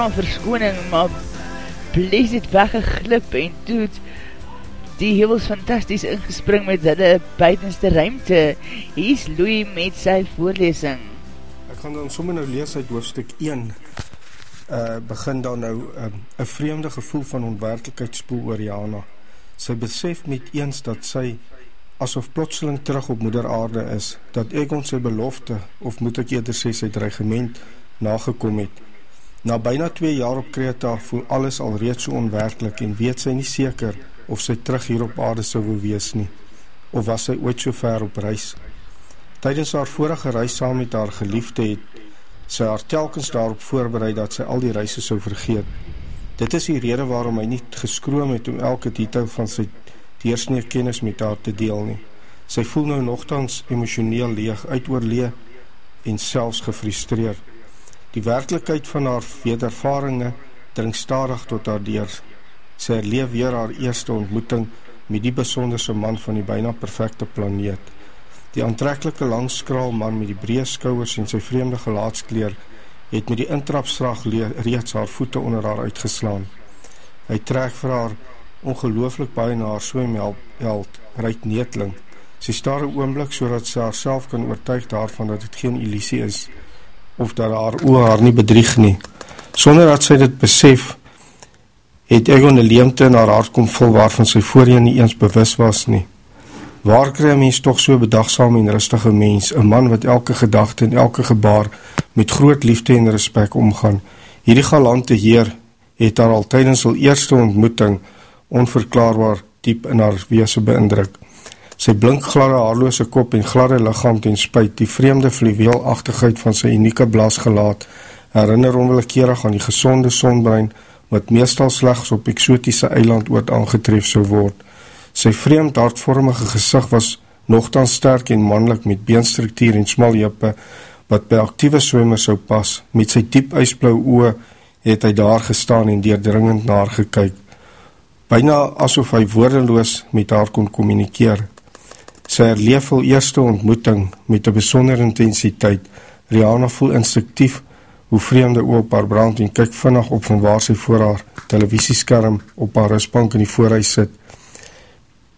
vraag verskoning, maar blees het weggeglip en toet die hevels fantastisch ingespring met hulle buitenste ruimte. Hier is Louis met sy voorlesing. Ek gaan dan sommer nou lees uit hoofdstuk 1. Uh, begin dan nou ehm, een uh, vreemde gevoel van onwerkelijkheid spoel oor Jana. Sy besef met eens dat sy asof plotseling terug op moeder aarde is, dat ek ons sy belofte, of moet ek eerder sê sy dreigement, nagekom het. Na byna twee jaar op Kreta voel alles al reeds so onwerklik en weet sy nie seker of sy terug hier op aarde sou wil wees nie, of was sy ooit so ver op reis. Tijdens haar vorige reis saam met haar geliefde het, sy haar telkens daarop voorbereid dat sy al die reise sou vergeet. Dit is die rede waarom hy nie geskroom het om elke detail van sy deursnee kennis met haar te deel nie. Sy voel nou nogtans emotioneel leeg, uitoorlee en selfs gefrustreer. Die werkelijkheid van haar wedervaringe dring stadig tot haar deur. Sy herleef weer haar eerste ontmoeting met die besonderse man van die bijna perfecte planeet. Die aantrekkelike langskraal man met die breed skouwers en sy vreemde gelaatskleer het met die intrapsrag reeds haar voete onder haar uitgeslaan. Hy trek vir haar ongelooflik baie na haar swemheld, Ruit Neetling. Sy staar een oomblik so dat sy haar kan oortuig daarvan dat het geen illusie is of dat haar oor haar nie bedrieg nie. Sonder dat sy dit besef, het Egon een leemte in haar hart kom vul waarvan sy voorheen nie eens bewus was nie. Waar kry een mens toch so bedagsaam en rustige mens, een man wat elke gedachte en elke gebaar met groot liefde en respect omgaan. Hierdie galante heer het haar al tydens al eerste ontmoeting onverklaarbaar diep in haar weese beindruk. Sy blink gladde haarloose kop en gladde lichaam ten spuit, die vreemde fluweelachtigheid van sy unieke blasgelaat, herinner onwillekeerig aan die gezonde sonbrein, wat meestal slechts op exotische eiland oort aangetref so word. Sy vreemd hartvormige gezicht was nogthans sterk en mannelijk met beenstruktuur en smal jippe, wat by actieve swemmer sou pas. Met sy diep ijsblauw oe het hy daar gestaan en deerdringend na haar gekyk. Byna asof hy woordeloos met haar kon communikeer. Sy herleefel eerste ontmoeting met een besonder intensiteit. Rihanna voel instructief hoe vreemde oor op haar brand en kyk vinnig op van waar sy voor haar televisieskerm op haar rustbank in die voorhuis sit.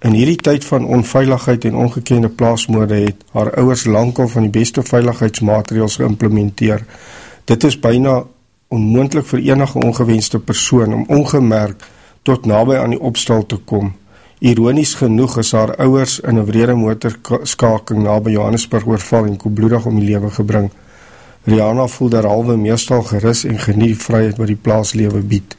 In hierdie tyd van onveiligheid en ongekende plaasmoorde het haar ouwers langkal van die beste veiligheidsmaterials geïmplementeer. Dit is byna onmoendlik vir enige ongewenste persoon om ongemerk tot nabij aan die opstal te kom. Ironies genoeg is haar ouwers in een vrede motorskaking na by Johannesburg oorval en koebloedig om die lewe gebring. Rihanna voel derhalwe meestal geris en genie vryheid wat die plaaslewe bied.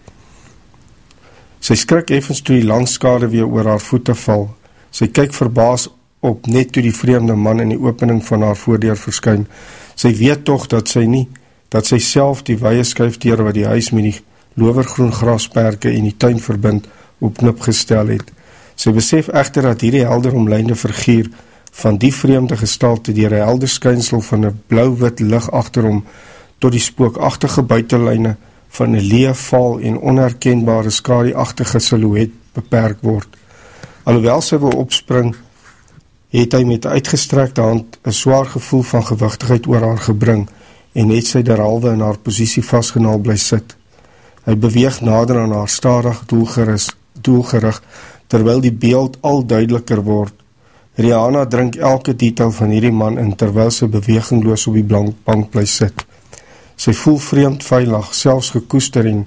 Sy skrik evens toe die langskade weer oor haar voete val. Sy kyk verbaas op net toe die vreemde man in die opening van haar voordeur verskyn. Sy weet toch dat sy nie, dat sy self die weie skuifdeur wat die huis met die lovergroen grasperke en die tuin verbind op knip gestel het. Sy besef echter dat hierdie helder omleinde vergeer van die vreemde gestalte die helder skynsel van een blauw-wit lig achterom tot die spookachtige buitenlijne van een leë val en onherkenbare skadieachtige silhouet beperk word. Alhoewel sy wil opspring, het hy met uitgestrekte hand een zwaar gevoel van gewichtigheid oor haar gebring en het sy derhalwe in haar posiesie vastgenaal bly sit. Hy beweeg nader aan haar stadig doelgeris, doelgerig, terwyl die beeld al duideliker word. Rihanna drink elke detail van hierdie man in terwyl sy bewegingloos op die bank bly sit. Sy voel vreemd veilig, selfs gekoestering,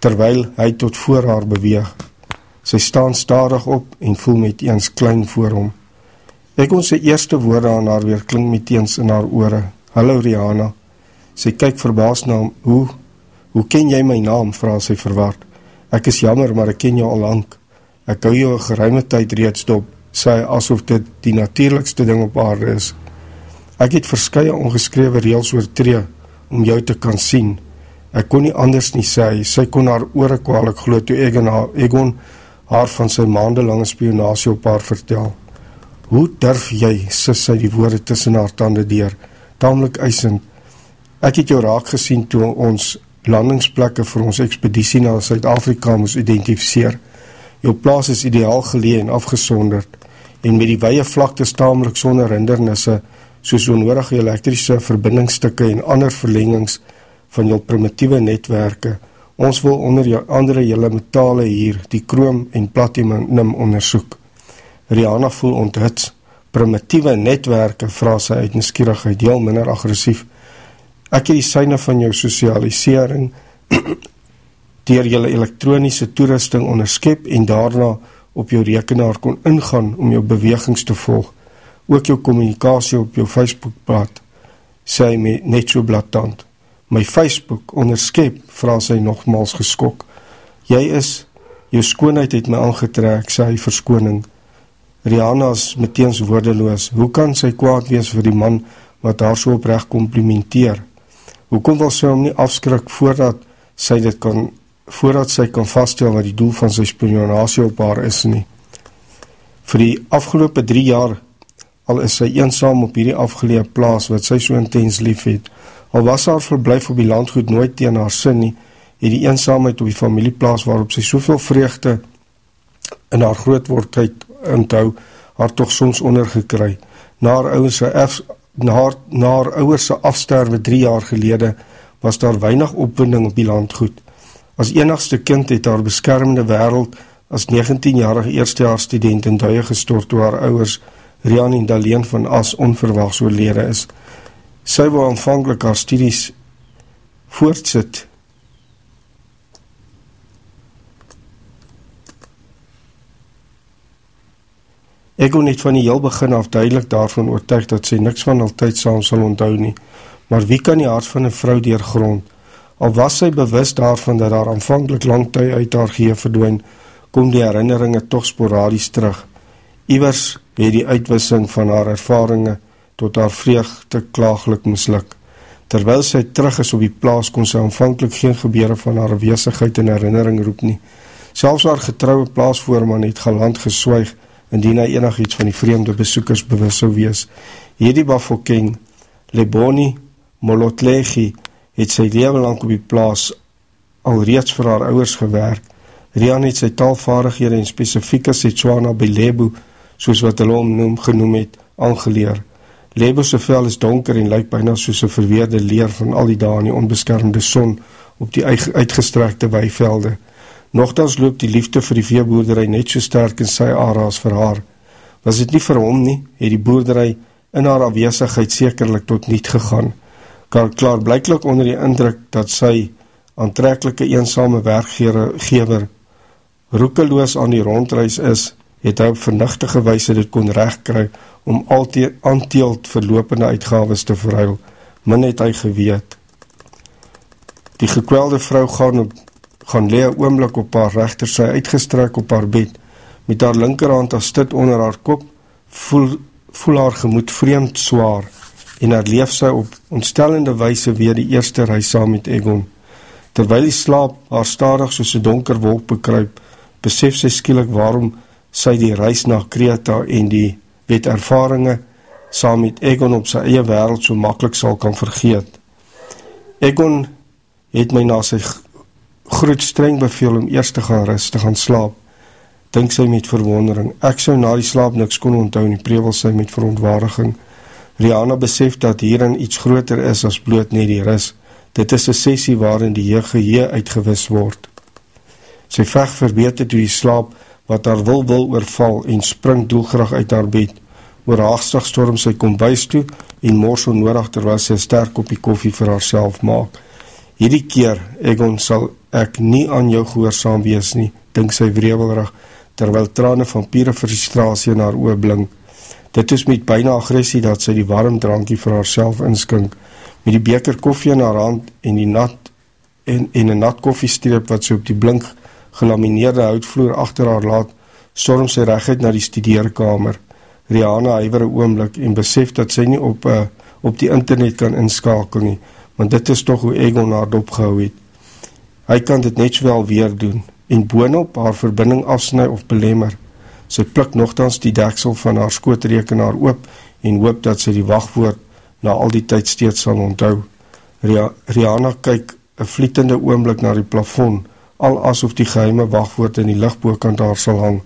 terwyl hy tot voor haar beweeg. Sy staan stadig op en voel met eens klein voor hom. Ek ons sy eerste woorde aan haar weer klink met eens in haar oore. Hallo Rihanna. Sy kyk verbaas na hom, hoe Hoe ken jy my naam, vraag sy verwaard. Ek is jammer, maar ek ken jou al lang. Ek hou jou een geruime tyd reeds dop, sê asof dit die natuurlikste ding op aarde is. Ek het verskye ongeskrewe reels oortree, om jou te kan sien. Ek kon nie anders nie sê, sy kon haar oore kwalik glo toe Egon haar, Egon haar van sy maandelange spionasie op haar vertel. Hoe durf jy, sis sy die woorde tussen haar tanden deur, tamelijk eisend. Ek het jou raak gesien toe ons landingsplekke vir ons expeditie na Suid-Afrika moes identificeer. Jou plaas is ideaal gelee en afgesonderd en met die weie vlakte stamelijk sonder hindernisse soos onnodige elektrische verbindingsstukke en ander verlengings van jou primitieve netwerke. Ons wil onder jou andere jylle metale hier die kroom en platinum onderzoek. Rihanna voel onthits. Primitieve netwerke vraag sy uit nieuwsgierigheid heel minder agressief Ek het die syne van jou socialisering dier jylle elektronische toerusting onderskep en daarna op jou rekenaar kon ingaan om jou bewegings te volg. Ook jou communicatie op jou Facebookblad, sê my net so bladtand. My Facebook onderskep, vraag sy nogmaals geskok. Jy is, jou skoonheid het my aangetrek, sê hy verskoning. Rihanna is meteens woordeloos. Hoe kan sy kwaad wees vir die man wat haar so oprecht complimenteer? Hoekom wil sy hom nie afskrik voordat sy dit kan voordat sy kan vaststel wat die doel van sy spionasie op haar is nie. Vir die afgelope drie jaar al is sy eensaam op hierdie afgeleë plaas wat sy so intens lief het. Al was haar verblyf op die landgoed nooit teen haar sin nie, het die eensaamheid op die familieplaas waarop sy soveel vreugde in haar grootwordheid onthou, haar tog soms ondergekry. Na haar ouers se erf na haar, na haar ouers se afsterwe 3 jaar gelede was daar weinig opwinding op die landgoed. As enigste kind het haar beskermende wêreld as 19-jarige eerstejaars student in duie gestort toe haar ouers Rian en Daleen van As onverwags oorlede is. Sy wou aanvanklik haar studies voortsit. Ek kon net van die heel begin af duidelik daarvan oortuig dat sy niks van altyd saam sal onthou nie. Maar wie kan die hart van 'n vrou deurgrond? Al was sy bewus daarvan dat haar aanvanklik lank tyd uit haar geheue verdwyn, kom die herinneringe tog sporadies terug. Iewers het die uitwissing van haar ervarings tot haar vreugde klaaglik misluk. Terwyl sy terug is op die plaas kon sy aanvanklik geen gebeure van haar wesigheid in herinnering roep nie. Selfs haar getroue plaasvoorman het galant geswyg indien hy enigiets van die vreemde besoekers bewus sou wees. Hierdie Bafokeng, Leboni Molotlegi, het sy lewe lank op die plaas alreeds vir haar ouers gewerk. Rian het sy taalvaardighede en spesifieke Setswana Belebo, soos wat hulle hom noem, genoem het, aangeleer. Lebo se vel is donker en lyk byna soos 'n verweerde leer van al die dae in die onbeskermde son op die uitgestrekte weivelde. Nogtans loop die liefde vir die veeboerdery net so sterk in sy areas vir haar. Was dit nie vir hom nie, het die boerdery in haar afwesigheid sekerlik tot niet gegaan. Klaar, blyklik onder die indruk dat sy aantreklike eensame werkgewer roekeloos aan die rondreis is, het hy op vernigtige wyse dit kon regkry om altyd aanteeld verlopende uitgawes te verhuil, min het hy geweet. Die gekwelde vrou gaan, gaan lee oomlik op haar rechter sy uitgestrek op haar bed, met haar linkerhand as dit onder haar kop, voel, voel haar gemoed vreemd zwaar, en haar leef sy op ontstellende wyse weer die eerste reis saam met Egon. Terwyl die slaap haar stadig soos een donker wolk bekruip, besef sy skielik waarom sy die reis na Kreta en die het ervaringe saam met Egon op sy eie wêreld so maklik sal kan vergeet. Egon het my na sy groot streng beveel om eers te gaan rus, te gaan slaap. Dink sy met verwondering. Ek sou na die slaap niks kon onthou nie, prewel sy met verontwaardiging. Rihanna besef dat hierin iets groter is as bloot net die rus. Dit is 'n sessie waarin die geheue uitgewis word. Sy veg verbeter toe die slaap wat haar wil wil oorval en spring doelgerig uit haar bed. Oor haastig storm sy kom bys toe en mors onnodig terwyl sy sterk koppie koffie vir haarself maak. Hierdie keer, Egon, sal ek nie aan jou gehoorsaam wees nie, dink sy wrevelrig terwyl trane van pure frustrasie in haar oë blink. Dit is met byna aggressie dat sy die warm drankie vir haarself inskink met die beker koffie in haar hand en die nat en en 'n nat koffiestreep wat sy op die blink gelamineerde houtvloer agter haar laat, storm sy reguit na die studeerkamer. Rihanna huiwer 'n oomblik en besef dat sy nie op uh, op die internet kan inskakel nie, want dit is tog hoe Egon haar dopgehou het. Hy kan dit net sowel weer doen en boonop haar verbinding afsny of belemmer. Sy pluk nogtans die deksel van haar skootrekenaar oop en hoop dat sy die wagwoord na al die tyd steeds sal onthou. Rihanna kyk 'n vlietende oomblik na die plafon, al asof die geheime wagwoord in die ligbokant daar sal hang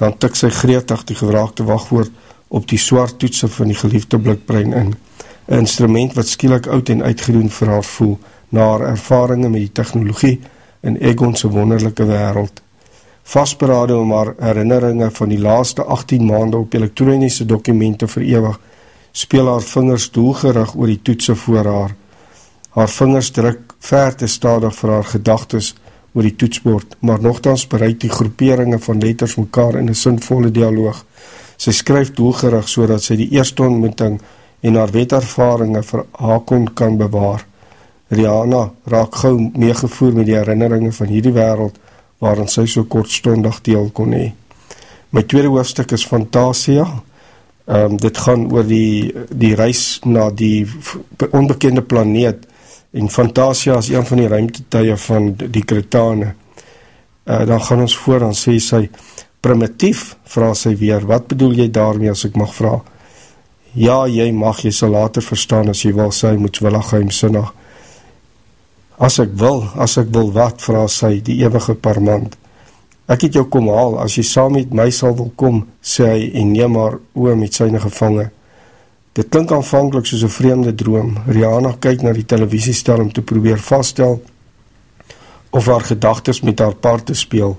dan tik sy gretig die gevraagde wagwoord op die swart toetse van die geliefde blikbrein in. 'n Instrument wat skielik oud en uitgedoen vir haar voel na haar ervarings met die tegnologie in Egon se wonderlike wêreld. Vasberade om haar herinneringe van die laaste 18 maande op elektroniese dokumente vir ewig, speel haar vingers doelgerig oor die toetse voor haar. Haar vingers druk ver te stadig vir haar gedagtes oor die toetsbord, maar nogtans bereik die groeperinge van letters mekaar in 'n sinvolle dialoog. Sy skryf doelgerig sodat sy die eerste ontmoeting en haar wetervarings vir Hakon kan bewaar. Rihanna raak gou meegevoer met die herinneringe van hierdie wêreld waarin sy so kortstondig deel kon hê. My tweede hoofstuk is Fantasia. Ehm um, dit gaan oor die die reis na die onbekende planeet En Fantasia is een van die ruimtetuie van die Kretane. uh, dan gaan ons voor, dan sê sy, primitief, vraag sy weer, wat bedoel jy daarmee as ek mag vraag? Ja, jy mag, jy sal later verstaan as jy wil sy, moedswillig geheimsinnig. As ek wil, as ek wil wat, vraag sy, die eeuwige parmant. Ek het jou kom haal, as jy saam met my sal wil kom, sê hy, en neem haar oor met syne gevange. Dit klink aanvankelijk soos een vreemde droom. Rihanna kyk na die televisiestel om te probeer vaststel of haar gedagtes met haar paard te speel.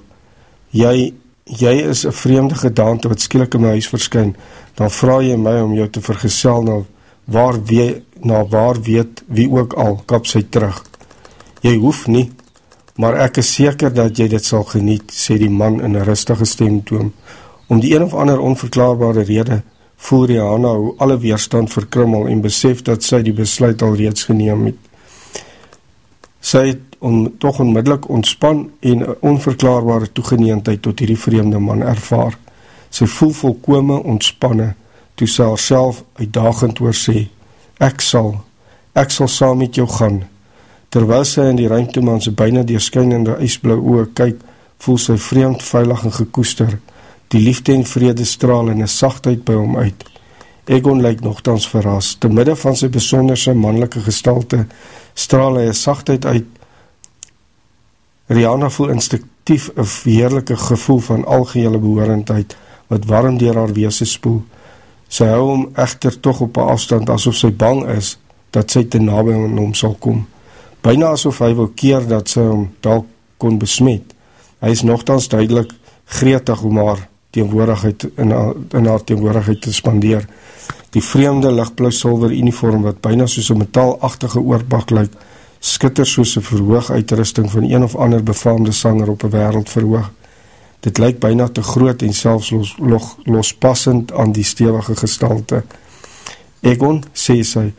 Jy, jy is een vreemde gedaante wat skielik in my huis verskyn, dan vraag jy my om jou te vergesel na waar, wee, na waar weet wie ook al, kap sy terug. Jy hoef nie, maar ek is seker dat jy dit sal geniet, sê die man in een rustige stemtoom. Om die een of ander onverklaarbare rede voel Rihanna hoe alle weerstand verkrummel en besef dat sy die besluit al reeds geneem het. Sy het on, toch onmiddellik ontspan en een onverklaarbare toegeneendheid tot hierdie vreemde man ervaar. Sy voel volkome ontspanne toe sy haarself uitdagend oor sê, ek sal, ek sal saam met jou gaan, Terwyl sy in die ruimteman sy byna deurskynende ysblauw oor kyk, voel sy vreemd, veilig en gekoester. Die liefde en vrede straal en een sachtheid by hom uit. Egon lyk nogthans verras. Te midde van sy besonderse mannelike gestalte straal hy een sachtheid uit. Rihanna voel instinctief een verheerlijke gevoel van algehele behoorendheid wat warm dier haar wees spoel. Sy hou hom echter toch op een afstand asof sy bang is dat sy te nabij aan hom sal kom byna asof hy wil keer dat sy hom dalk kon besmet. Hy is nogthans duidelik gretig om haar teenwoordigheid in haar, in haar teenwoordigheid te spandeer. Die vreemde lichtblauw silver uniform wat byna soos een metaalachtige oorbak lyk, skitter soos een verhoog uitrusting van een of ander befaamde sanger op een wereld verhoog. Dit lyk byna te groot en selfs los, los, lospassend aan die stevige gestalte. Egon, sê sy,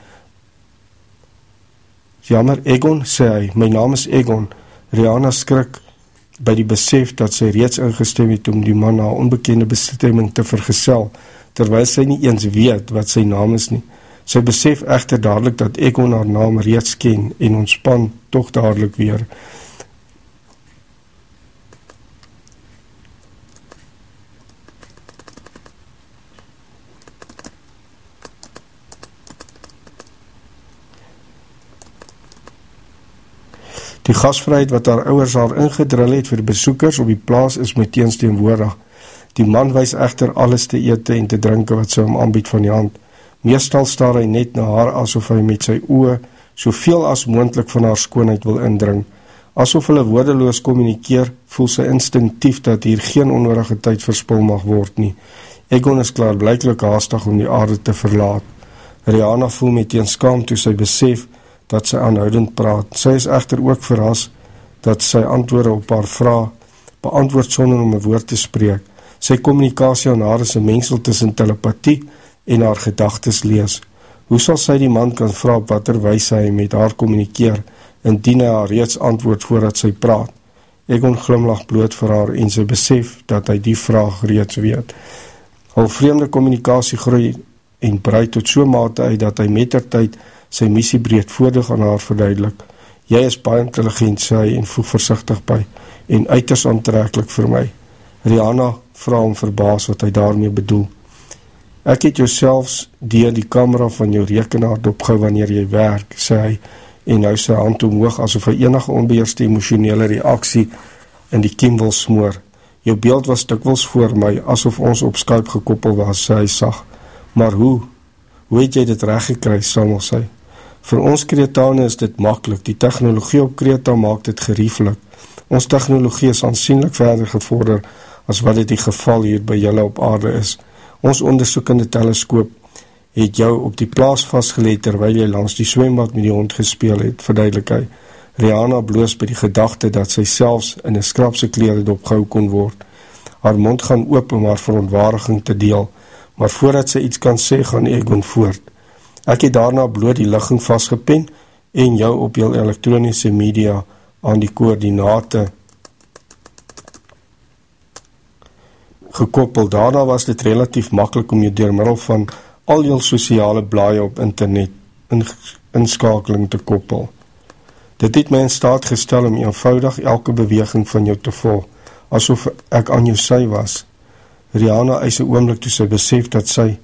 Jammer, Egon, sê hy, my naam is Egon. Rihanna skrik by die besef dat sy reeds ingestem het om die man na onbekende bestemming te vergesel, terwyl sy nie eens weet wat sy naam is nie. Sy besef echter dadelijk dat Egon haar naam reeds ken en ontspan toch dadelijk weer. Die gasvryheid wat haar ouwers haar ingedril het vir besoekers op die plaas is meteens teenwoordig. Die man wees echter alles te ete en te drinke wat sy hom aanbied van die hand. Meestal staar hy net na haar asof hy met sy oe soveel as moendlik van haar skoonheid wil indring. Asof hulle woordeloos communikeer, voel sy instinctief dat hier geen onnodige tyd verspil mag word nie. Egon is klaar blijklik haastig om die aarde te verlaat. Rihanna voel meteens skam toe sy besef dat sy aanhoudend praat. Sy is echter ook verras dat sy antwoorde op haar vraag beantwoord sonder om een woord te spreek. Sy communicatie aan haar is een mengsel tussen telepathie en haar gedagtes lees. Hoe sal sy die man kan vraag wat er wees hy met haar communikeer indien hy haar reeds antwoord voordat sy praat? Egon glimlach bloot vir haar en sy besef dat hy die vraag reeds weet. Al vreemde communicatie groei en breid tot so mate uit dat hy met der tyd sy missie breedvoordig aan haar verduidelik. Jy is baie intelligent, sê hy, en voeg versichtig by, en uiters aantrekkelijk vir my. Rihanna vraag om verbaas wat hy daarmee bedoel. Ek het jou selfs dier die camera van jou rekenaar dopgou wanneer jy werk, sê hy, en hou sy hand omhoog asof hy enige onbeheerste emotionele reaksie in die kiem wil smoor. Jou beeld was dikwels voor my, asof ons op Skype gekoppel was, sê hy sag. Maar hoe? Hoe het jy dit recht gekry, Samuel sê? Vir ons Kretane is dit makkelijk, die technologie op Kreta maak dit gerieflik. Ons technologie is aansienlik verder gevorder as wat dit die geval hier by julle op aarde is. Ons onderzoekende teleskoop het jou op die plaas vastgeleed terwijl jy langs die zwembad met die hond gespeel het, verduidelik hy. Rihanna bloos by die gedachte dat sy selfs in een skrapse kleed opgehou kon word. Haar mond gaan oop om haar verontwaardiging te deel, maar voordat sy iets kan sê, gaan Egon voort. Ek het daarna bloot die ligging vastgepen en jou op jou elektronische media aan die koordinate gekoppel. Daarna was dit relatief makkelijk om jou door middel van al jou sociale blaie op internet in inskakeling te koppel. Dit het my in staat gestel om eenvoudig elke beweging van jou te vol. asof ek aan jou sy was. Rihanna eis een oomlik toe sy besef dat sy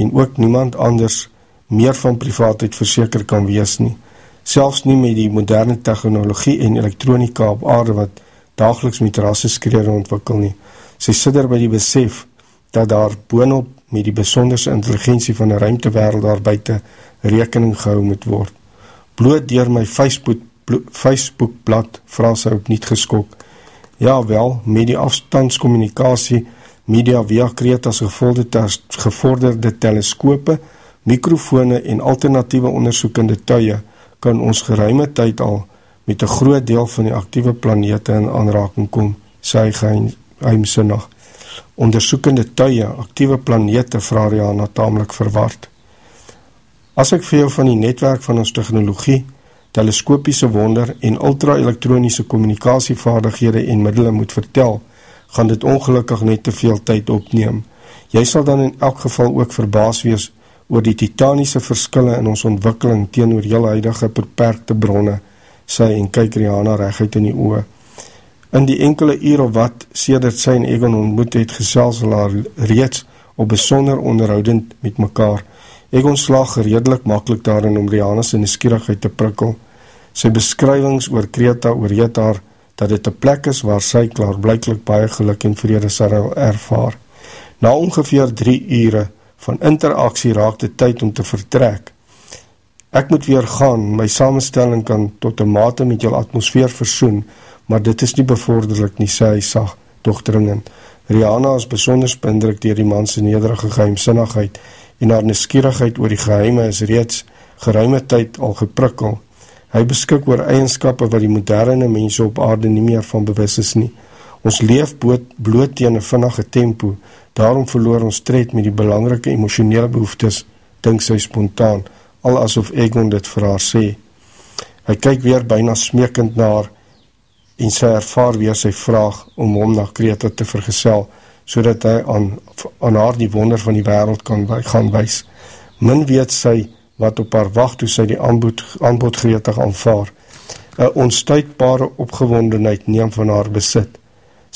en ook niemand anders meer van privaatheid verseker kan wees nie. Selfs nie met die moderne technologie en elektronika op aarde wat dageliks met rasseskreer ontwikkel nie. Sy sidder by die besef dat daar boonop met die besonderse intelligentie van die ruimtewereld daar buiten rekening gehou moet word. Bloot dier my Facebook, Facebookblad vraag sy op niet geskok. Ja wel, met die afstandscommunikatie, media via kreetas gevorderde teleskope, mikrofone en alternatieve onderzoekende tuie, kan ons geruime tyd al met een groot deel van die actieve planete in aanraking kom, sy geheimsinnig ondersoekende tuie, actieve planete, vraag Rihanna tamelijk verwaard. As ek vir jou van die netwerk van ons technologie, teleskopiese wonder en ultra-elektronische communicatievaardighede en middele moet vertel, gaan dit ongelukkig net te veel tyd opneem. Jy sal dan in elk geval ook verbaas wees oor die titaniese verskille in ons ontwikkeling teen oor heel huidige beperkte bronne, sy en kyk Rihanna recht uit in die oe. In die enkele uur of wat, sedert sy en Egon ontmoet het, gesels haar reeds op besonder onderhoudend met mekaar. Egon slag geredelik makkelijk daarin om Rihanna's in die skierigheid te prikkel. Sy beskrywings oor Kreta oorheet haar dat dit een plek is waar sy klaar blijklik baie geluk en vrede sal ervaar. Na ongeveer drie ure van interaksie raak dit tyd om te vertrek. Ek moet weer gaan, my samenstelling kan tot een mate met jou atmosfeer versoen, maar dit is nie bevorderlik nie, sê hy sag, toch dringend. Rihanna is besonder spindruk dier die manse nederige geheimsinnigheid en haar neskierigheid oor die geheime is reeds geruime tyd al geprikkel. Hy beskik oor eigenskappe wat die moderne mense op aarde nie meer van bewus is nie. Ons leef boot, bloot tegen een vinnige tempo, daarom verloor ons tred met die belangrike emotionele behoeftes, dink sy spontaan, al asof Egon dit vir haar sê. Hy kyk weer byna smekend na haar, en sy ervaar weer sy vraag om hom na Kreta te vergesel, so dat hy aan, aan haar die wonder van die wereld kan gaan wees. Min weet sy wat op haar wacht toe sy die aanbod, aanbod gretig aanvaar. Een onstuitbare opgewondenheid neem van haar besit.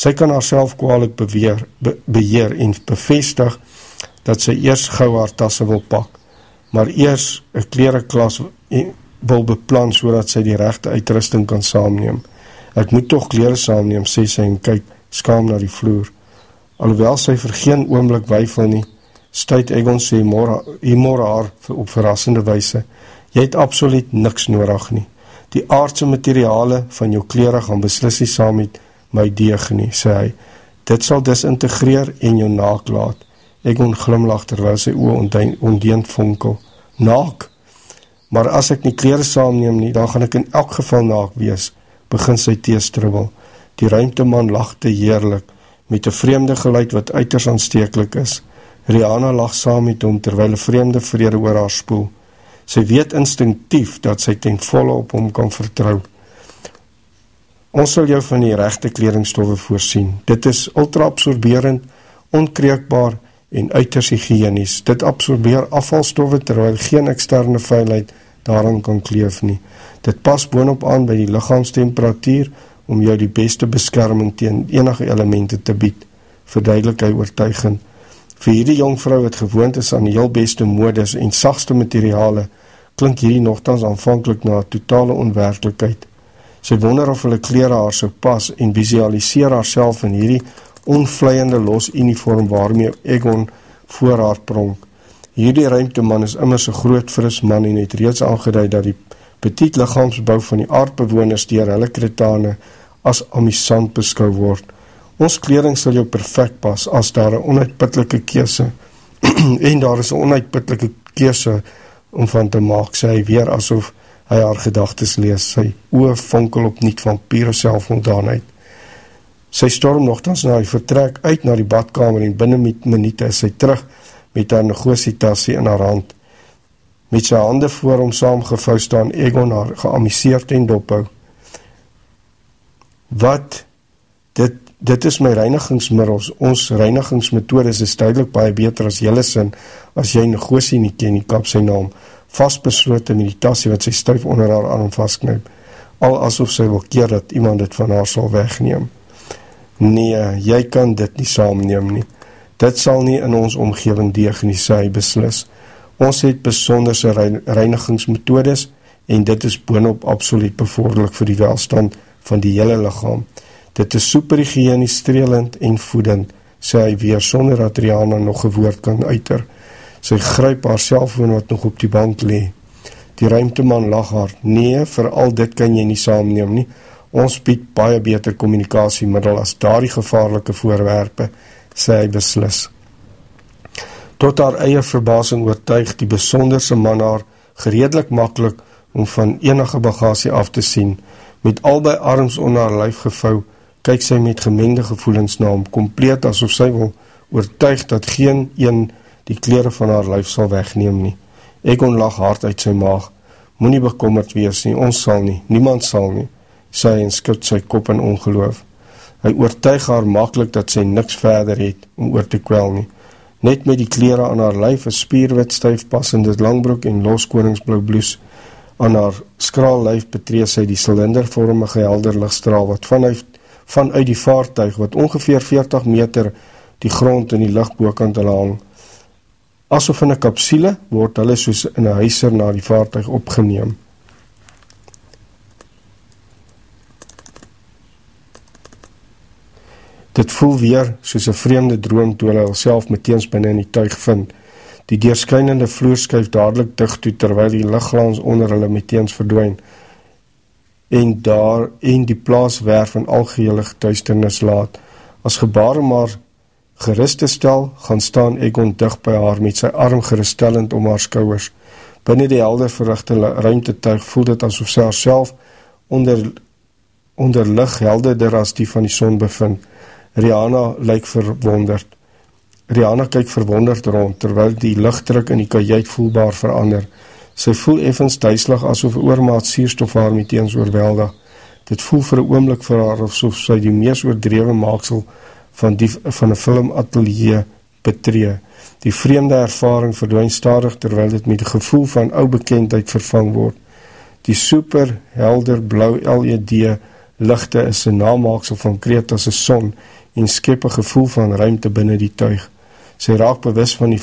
Sy kan haar self kwaalik beweer, be, beheer en bevestig dat sy eers gauw haar tasse wil pak, maar eers een klerenklas wil beplan so dat sy die rechte uitrusting kan saamneem. Ek moet toch kleren saamneem, sê sy en kyk skaam na die vloer. Alhoewel sy vir geen oomlik weifel nie, stuit Egon sê humor haar op verrassende weise. Jy het absoluut niks nodig nie. Die aardse materiale van jou kleren gaan beslis nie saam met my deeg nie, sê hy. Dit sal disintegreer en jou naak laat. Egon glimlach terwyl sy oor ondeend vonkel. Naak? Maar as ek nie kleren saamneem nie, dan gaan ek in elk geval naak wees begin sy teestribbel. Die ruimteman lachte heerlik, met een vreemde geluid wat uiters aansteeklik is. Rihanna lag saam met hom, terwyl een vreemde vrede oor haar spoel. Sy weet instinctief dat sy ten volle op hom kan vertrouw. Ons sal jou van die rechte kledingstoffe voorsien. Dit is ultra-absorberend, onkreekbaar en uiters hygienies. Dit absorbeer afvalstoffe terwyl geen externe veiligheid daaraan kan kleef nie. Dit pas boonop aan by die lichaamstemperatuur om jou die beste beskerming tegen enige elemente te bied, verduidelik hy oortuigend. Vir hierdie jongvrou het gewoond is aan die heel beste modus en sagste materiale, klink hierdie nogthans aanvankelijk na totale onwerkelijkheid. Sy wonder of hulle kleren haar so pas en visualiseer haar in hierdie onvleiende los uniform waarmee Egon voor haar pronk. Hierdie ruimteman is immers een groot fris man en het reeds aangeduid dat die petit lichaamsbouw van die aardbewoners dier hulle kretane as amusant beskou word. Ons kleding sal jou perfect pas as daar een onuitputtelike keese en daar is een onuitputtelike keese om van te maak, sê hy weer asof hy haar gedagtes lees, sy oor vonkel op niet van pure selfondaanheid. Sy storm nogthans na die vertrek uit na die badkamer en binnen met minuut is sy terug met haar negositasie in haar hand, met sy hande voor hom saamgevou staan Egon haar geamuseerd en dophou. Wat? Dit, dit is my reinigingsmiddels. Ons reinigingsmethodes is duidelik baie beter as jylle sin, as jy negosie nie ken, die kap sy naam, vastbeslote meditasie wat sy stuif onder haar arm vastknijp, al asof sy wil keer dat iemand dit van haar sal wegneem. Nee, jy kan dit nie saamneem nie. Dit sal nie in ons omgeving deeg nie, sê hy beslis. Ons het besonderse reinigingsmethodes en dit is boonop absoluut bevorderlik vir die welstand van die hele lichaam. Dit is superhygienies strelend en voedend, sê hy weer, sonder dat Rihanna nog een woord kan uiter. Sy gryp haar cellfoon wat nog op die bank lee. Die ruimteman lag haar, nee, vir al dit kan jy nie saamneem nie. Ons bied baie beter communicatiemiddel as daar die gevaarlike voorwerpe, sê hy beslis. Tot haar eie verbasing oortuig die besonderse man haar geredelik makkelijk om van enige bagasie af te sien. Met albei arms onder haar lijf gevou, kyk sy met gemengde gevoelens na hom, compleet asof sy wil oortuig dat geen een die kleren van haar lijf sal wegneem nie. Egon lag hard uit sy maag, moet nie bekommerd wees nie, ons sal nie, niemand sal nie, sy en skut sy kop in ongeloof. Hy oortuig haar makkelijk dat sy niks verder het om oor te kwel nie. Net met die kleren aan haar lijf, een spierwit stuif passende langbroek en los koningsblauw bloes, aan haar skraal lijf betree sy die cilindervormige helder lichtstraal wat vanuit, vanuit die vaartuig wat ongeveer 40 meter die grond in die lichtboekant hulle hang. Asof in een kapsule word hulle soos in een huiser na die vaartuig opgeneem. Dit voel weer soos een vreemde droom toe hulle self meteens binnen in die tuig vind, Die deerskynende vloer skuif dadelik dicht toe terwyl die lichtglans onder hulle meteens verdwijn en daar en die plaas werf in algehele getuisternis laat. As gebare maar gerust te stel, gaan staan Egon dicht by haar met sy arm geruststellend om haar skouwers. Binnen die helder verrichte ruimtetuig voel dit asof sy haar onder, onder licht helderder as die van die son bevind. Rihanna lyk verwonderd. Rihanna kyk verwonderd rond, terwyl die lichtdruk in die kajuit voelbaar verander. Sy voel evens duiselig asof oormaat sierstof haar meteens oorweldig. Dit voel vir oomlik vir haar asof sy die mees oordrewe maaksel van die van een filmatelier betree. Die vreemde ervaring verdwijn stadig terwyl dit met die gevoel van ou bekendheid vervang word. Die super helder blauw LED lichte is een namaaksel van kreet as een son en skep een gevoel van ruimte binnen die tuig. Sy raak bewus van die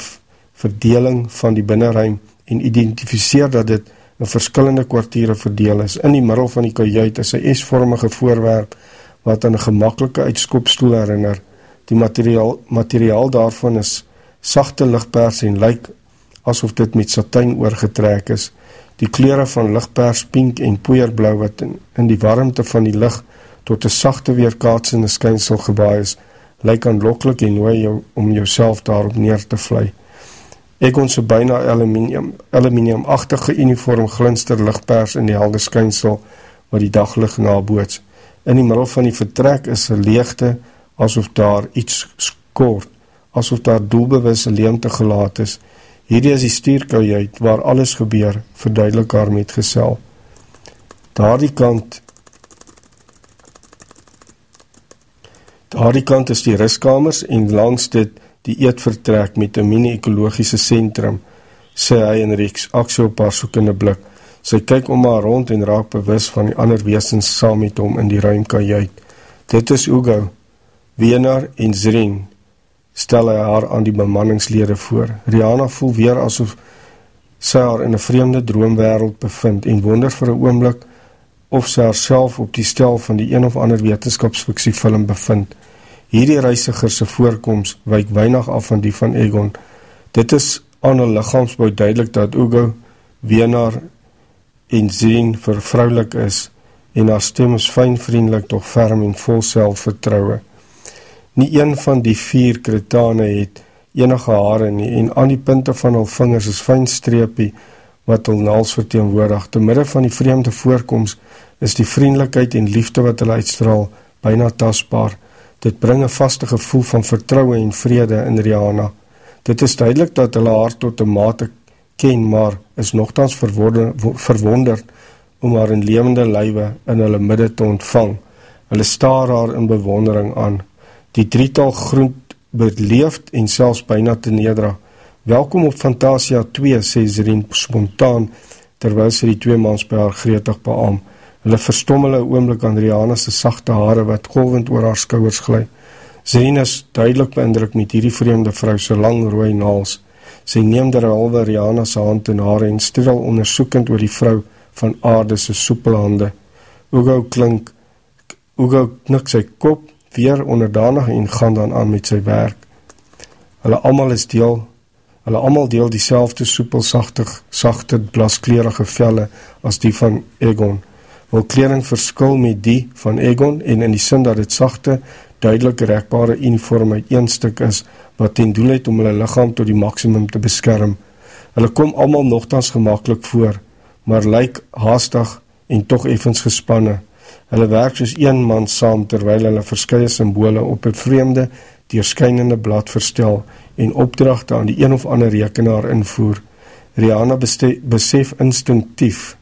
verdeling van die binnenruim en identificeer dat dit in verskillende kwartiere verdeel is. In die middel van die kajuit is een S-vormige voorwerp wat aan een gemakkelike uitskopstoel herinner. Die materiaal, materiaal daarvan is sachte lichtpers en lyk asof dit met satijn oorgetrek is. Die kleren van lichtpers, pink en poeierblauw wat in, in die warmte van die licht tot een sachte weerkaatsende skynsel gebaai is, lyk aanlokkelijk en nooi jou om jouself daarop neer te vly. Ek ons so byna aluminium, aluminiumachtige uniform glinster lichtpers in die helde skynsel wat die daglig naboots. In die middel van die vertrek is een leegte asof daar iets skort, asof daar doelbewisse leemte gelaat is. Hierdie is die stierkoujuit waar alles gebeur, verduidelik haar met gesel. Daar die kant Daar die kant is die riskamers en langs dit die eetvertrek met een mini-ekologische centrum, sê hy en reeks aksie op haar soekende blik. Sy kyk om haar rond en raak bewus van die ander weesens saam met hom in die ruimkajuit. Dit is Ugo, Wiener en Zrin, stel hy haar aan die bemanningslede voor. Rihanna voel weer asof sy haar in een vreemde droomwereld bevind en wonder vir een oomlik of sy haarself op die stel van die een of ander wetenskapsfiksiefilm bevind. Hierdie reisigers se voorkomst wyk weinig af van die van Egon. Dit is aan een lichaamsbouw duidelik dat Ugo, Wiener en Zien vir vrouwlik is en haar stem is fijn vriendelik toch ferm en vol selfvertrouwe. Nie een van die vier kretane het enige haare nie en aan die punte van hul vingers is fijn streepie wat hul naals verteenwoordig. Te midde van die vreemde voorkomst is die vriendelikheid en liefde wat hulle uitstraal byna tasbaar. Dit bring een vaste gevoel van vertrouwe en vrede in Rihanna. Dit is duidelik dat hulle haar tot een mate ken, maar is nogthans verwonderd om haar in levende lywe in hulle midde te ontvang. Hulle staar haar in bewondering aan. Die drietal groent beleefd en selfs byna te nedra. Welkom op Fantasia 2, sê Zerien spontaan, terwyl sy die twee mans by haar gretig beam. Hulle verstom hulle oomlik aan Rihanna's sachte hare wat golvend oor haar skouwers glij. Zerine is duidelik beindruk met hierdie vreemde vrou so lang rooi naals. Sy neem derhalwe Rihanna's hand in haar en streel onderzoekend oor die vrou van aardese soepelhande. Oegou klink, Oegou knik sy kop, weer onderdanig en gaan dan aan met sy werk. Hulle allemaal is deel, hulle allemaal deel die selfde soepel, sachtig, sachte, blasklerige velle as die van Egon wil kleding verskil met die van Egon en in die sin dat het sachte, duidelik rekbare uniform uit een stuk is, wat ten doel het om hulle lichaam tot die maximum te beskerm. Hulle kom allemaal nogthans gemakkelijk voor, maar lyk haastig en toch evens gespanne. Hulle werk soos een man saam terwyl hulle verskye symbole op een vreemde, deerskynende blad verstel en opdrachte aan die een of ander rekenaar invoer. Rihanna besef instinctief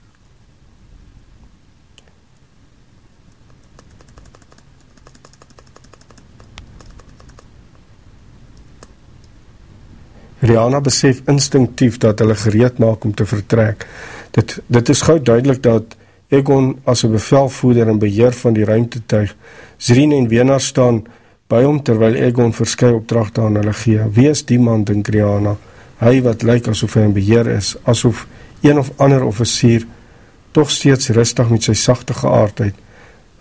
Rihanna besef instinctief dat hulle gereed maak om te vertrek. Dit, dit is gauw duidelik dat Egon as een bevelvoeder en beheer van die ruimtetuig, Zrien en Wiener staan by hom terwyl Egon verskye opdrachte aan hulle gee. Wie is die man, dink Rihanna? Hy wat lyk asof hy in beheer is, asof een of ander officier toch steeds rustig met sy sachte geaardheid,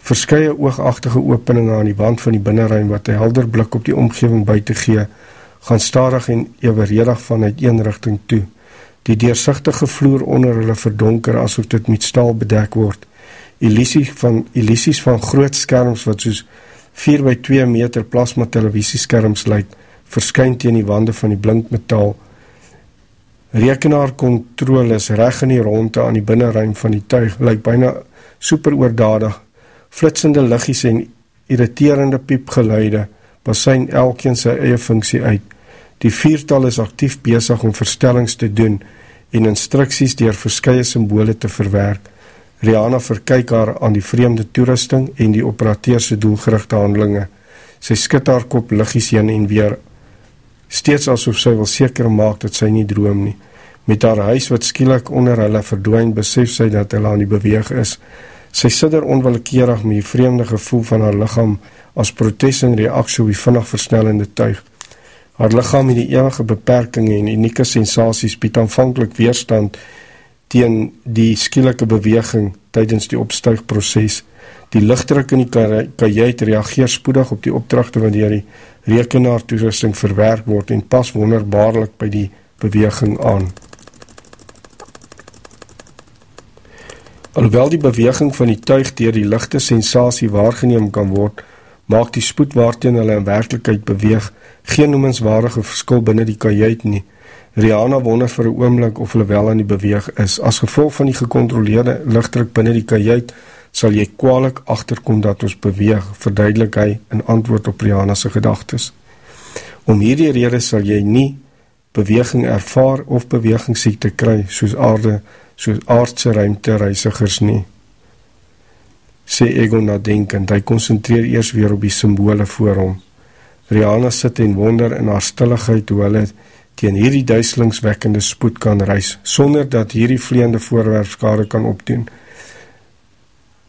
verskye oogachtige openinge aan die wand van die binnenruim wat hy helder blik op die omgeving buiten gee, gaan starig en eweredig vanuit een richting toe. Die deersichtige vloer onder hulle verdonker asof dit met staal bedek word. Illusies van, illusies van groot skerms wat soos 4 by 2 meter plasma televisieskerms lyk, verskyn teen die wande van die blinkmetaal. Rekenaar controle is reg in die ronde aan die binnenruim van die tuig, lyk byna super oordadig. Flitsende liggies en irriterende piepgeluide basijn elkeen sy eie funksie uit. Die viertal is actief bezig om verstellings te doen en instructies dier verskye symbole te verwerk. Rihanna verkyk haar aan die vreemde toerusting en die operateurse doelgerichte handelinge. Sy skit haar kop liggies heen en weer, steeds asof sy wil seker maak dat sy nie droom nie. Met haar huis wat skielik onder hulle verdwijn, besef sy dat hulle aan die beweeg is. Sy sidder onwillekeerig met die vreemde gevoel van haar lichaam as protest en reaksie op die vinnig versnellende tuig. Haar lichaam het die eeuwige beperking en unieke sensaties bied aanvankelijk weerstand teen die skielike beweging tydens die opstuigproces. Die lichtdruk in die kajuit reageer spoedig op die opdrachte wanneer die rekenaar toerusting verwerk word en pas wonderbaarlik by die beweging aan. Alhoewel die beweging van die tuig dier die lichte sensatie waargeneem kan word, maak die spoed waarteen hulle in werkelijkheid beweeg geen noemenswaardige verskil binnen die kajuit nie. Rihanna wonder vir een oomlik of hulle wel aan die beweeg is. As gevolg van die gecontroleerde lichtdruk binnen die kajuit, sal jy kwalik achterkom dat ons beweeg, verduidelik hy in antwoord op Rihanna's gedagtes. Om hierdie rede sal jy nie beweging ervaar of bewegingsziekte kry, soos aarde, soos aardse ruimte reisigers nie. Sê Egon nadenkend, hy concentreer eers weer op die symbole voor hom. Rihanna sit en wonder in haar stilligheid hoe hulle teen hierdie duiselingswekkende spoed kan reis, sonder dat hierdie vleende voorwerpskade kan opdoen.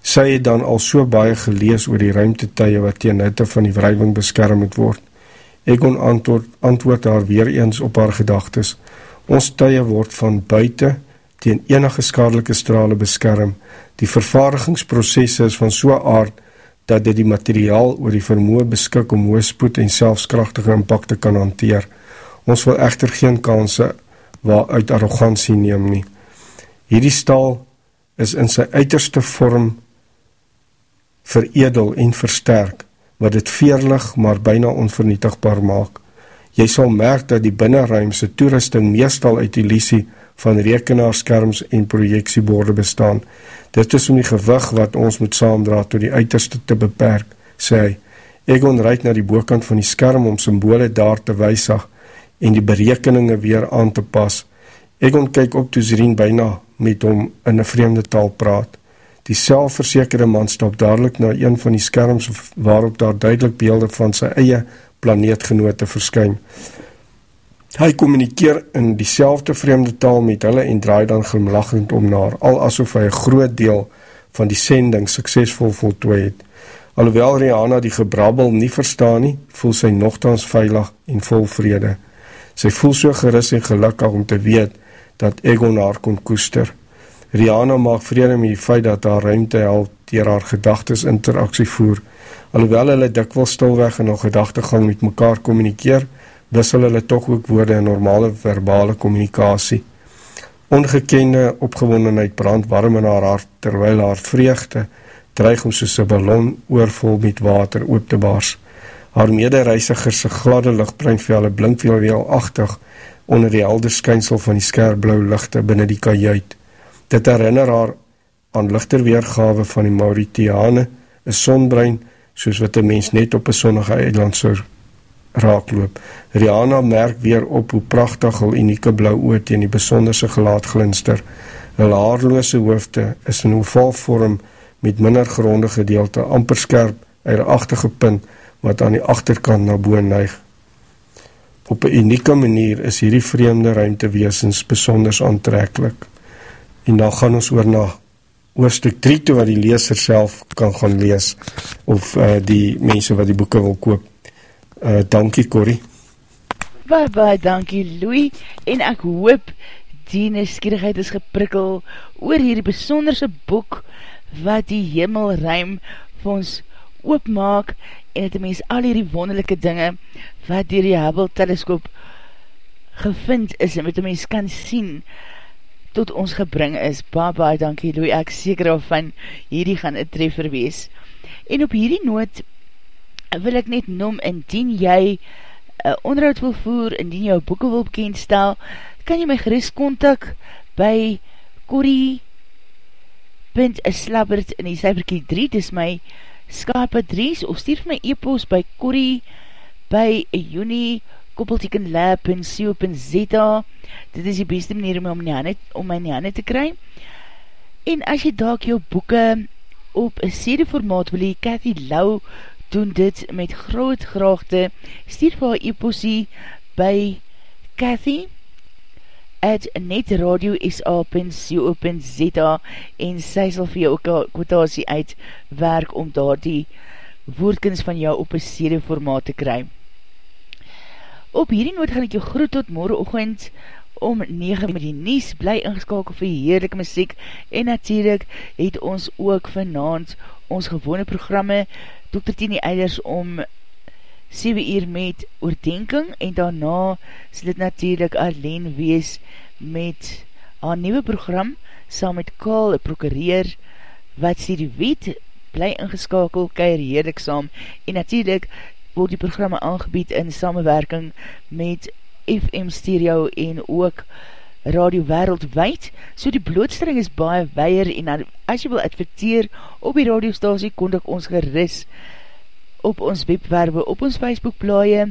Sy het dan al so baie gelees oor die ruimtetuie wat teen hitte van die wrijving beskerm moet word. Ek kon antwoord, antwoord haar weer eens op haar gedagtes. Ons tuie word van buiten teen enige skadelike strale beskerm. Die vervaardigingsprocesse is van so aard dat dit die materiaal oor die vermoe beskik om hoespoed en selfskrachtige impacte kan hanteer. Ons wil echter geen kanse waar uit arrogantie neem nie. Hierdie staal is in sy uiterste vorm veredel en versterk, wat het veerlig maar byna onvernietigbaar maak. Jy sal merk dat die binnenruimse toerusting meestal uit illusie van rekenaarskerms en projeksieborde bestaan. Dit is om die gewig wat ons moet saamdra tot die uiterste te beperk, sê hy. Egon reid na die boekant van die skerm om symbole daar te weisag en die berekeninge weer aan te pas. Egon kyk op toe Zerien byna met hom in een vreemde taal praat. Die selfverzekerde man stap dadelijk na een van die skerms waarop daar duidelik beelde van sy eie planeetgenote verskyn. Hy communikeer in die vreemde taal met hulle en draai dan glimlachend om naar, al asof hy een groot deel van die sending suksesvol voltooi het. Alhoewel Rihanna die gebrabbel nie verstaan nie, voel sy nogthans veilig en vol vrede. Sy voel so gerus en gelukkig om te weet dat Egon haar kon koester. Rihanna maak vrede met die feit dat haar ruimte help deur haar gedagtes interaksie voer. Alhoewel hulle dikwels stilweg in hul gedagtegang met mekaar kommunikeer, wissel hulle tog ook woorde in normale verbale kommunikasie. Ongekende opgewondenheid brand warm in haar hart terwyl haar vreugde dreig om soos 'n ballon oorvol met water oop te bars. Haar medereisigers se gladde ligbruinvelle blink veelweelagtig onder die helder skynsel van die skerp blou ligte binne die kajuit. Dit herinner haar aan ligter weergawe van die Mauritiane, 'n sonbrein soos wat 'n mens net op 'n sonnige eiland sou raakloop. Rihanna merk weer op hoe pragtig hul unieke blou oë teen die besonderse gelaat glinster. Hul haarlose hoofde is in 'n ovalvorm met minder gronde gedeelte, amper skerp, 'n agtige punt wat aan die agterkant na bo neig. Op 'n unieke manier is hierdie vreemde ruimtewesens besonder aantreklik. En dan gaan ons oor na hoofstuk 3 toe wat die leser self kan gaan lees of uh, die mense wat die boeke wil koop. Uh, dankie Corrie. Baie baie dankie Louis en ek hoop die neskierigheid is geprikkel oor hierdie besonderse boek wat die hemelruim vir ons oopmaak en het die mens al hierdie wonderlijke dinge wat die Hubble teleskoop gevind is en wat die mens kan sien tot ons gebring is. Baie baie dankie Louis, ek seker al van hierdie gaan een treffer wees. En op hierdie noot wil ek net noem, indien jy uh, onderhoud wil voer, indien jou boeken wil bekendstel, kan jy my gerust kontak by corrie.slabbert in die cijferkie 3, dis my Skype adres, of stuur my e-post by corrie by juni koppeltekenlab.co.za dit is die beste manier om my, hande, om my hande te kry. En as jy daak jou boeken op een CD formaat wil jy Cathy Lau doen dit met groot graagte, stuur vir haar e-postie by Cathy at netradio.sa.co.za en sy sal vir jou ook een kwotasie uitwerk om daar die woordkens van jou op een serie formaat te kry. Op hierdie noot gaan ek jou groet tot morgen ochend om 9 met die nies, bly ingeskakel vir heerlijke muziek en natuurlijk het ons ook vanavond ons gewone programme Dr. Tini Eilers om 7 uur met oordenking en daarna sal dit natuurlijk alleen wees met haar nieuwe program saam met Kaal, een prokureer wat sê die wet bly ingeskakel, keir heerlik saam en natuurlijk word die programme aangebied in samenwerking met FM Stereo en ook radio wereldwijd, so die blootstelling is baie weier en as jy wil adverteer op die radiostasie, kon ek ons geris op ons webwerwe, op ons Facebookplaie,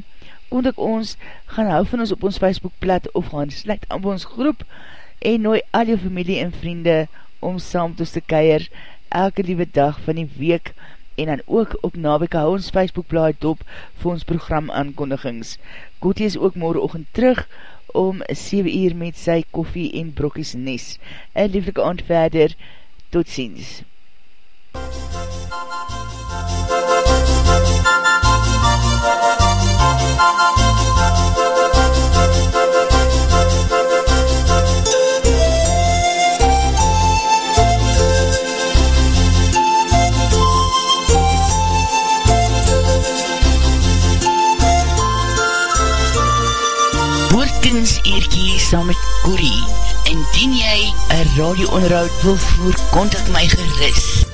kon ek ons gaan hou van ons op ons Facebookplat of gaan sluit op ons groep en nooi al jou familie en vriende om saam te keier elke liewe dag van die week. En dan ook op Nabeke hou ons Facebookblaai dop vir ons program aankondigings. Kotie is ook morgen oogend terug om 7 uur met sy koffie en brokkies nes. Een lieflike aand verder, tot ziens. Woordkunsteertjie saam met Corrie. Indien jy een radio onderhoud wil voer, kontak my geris.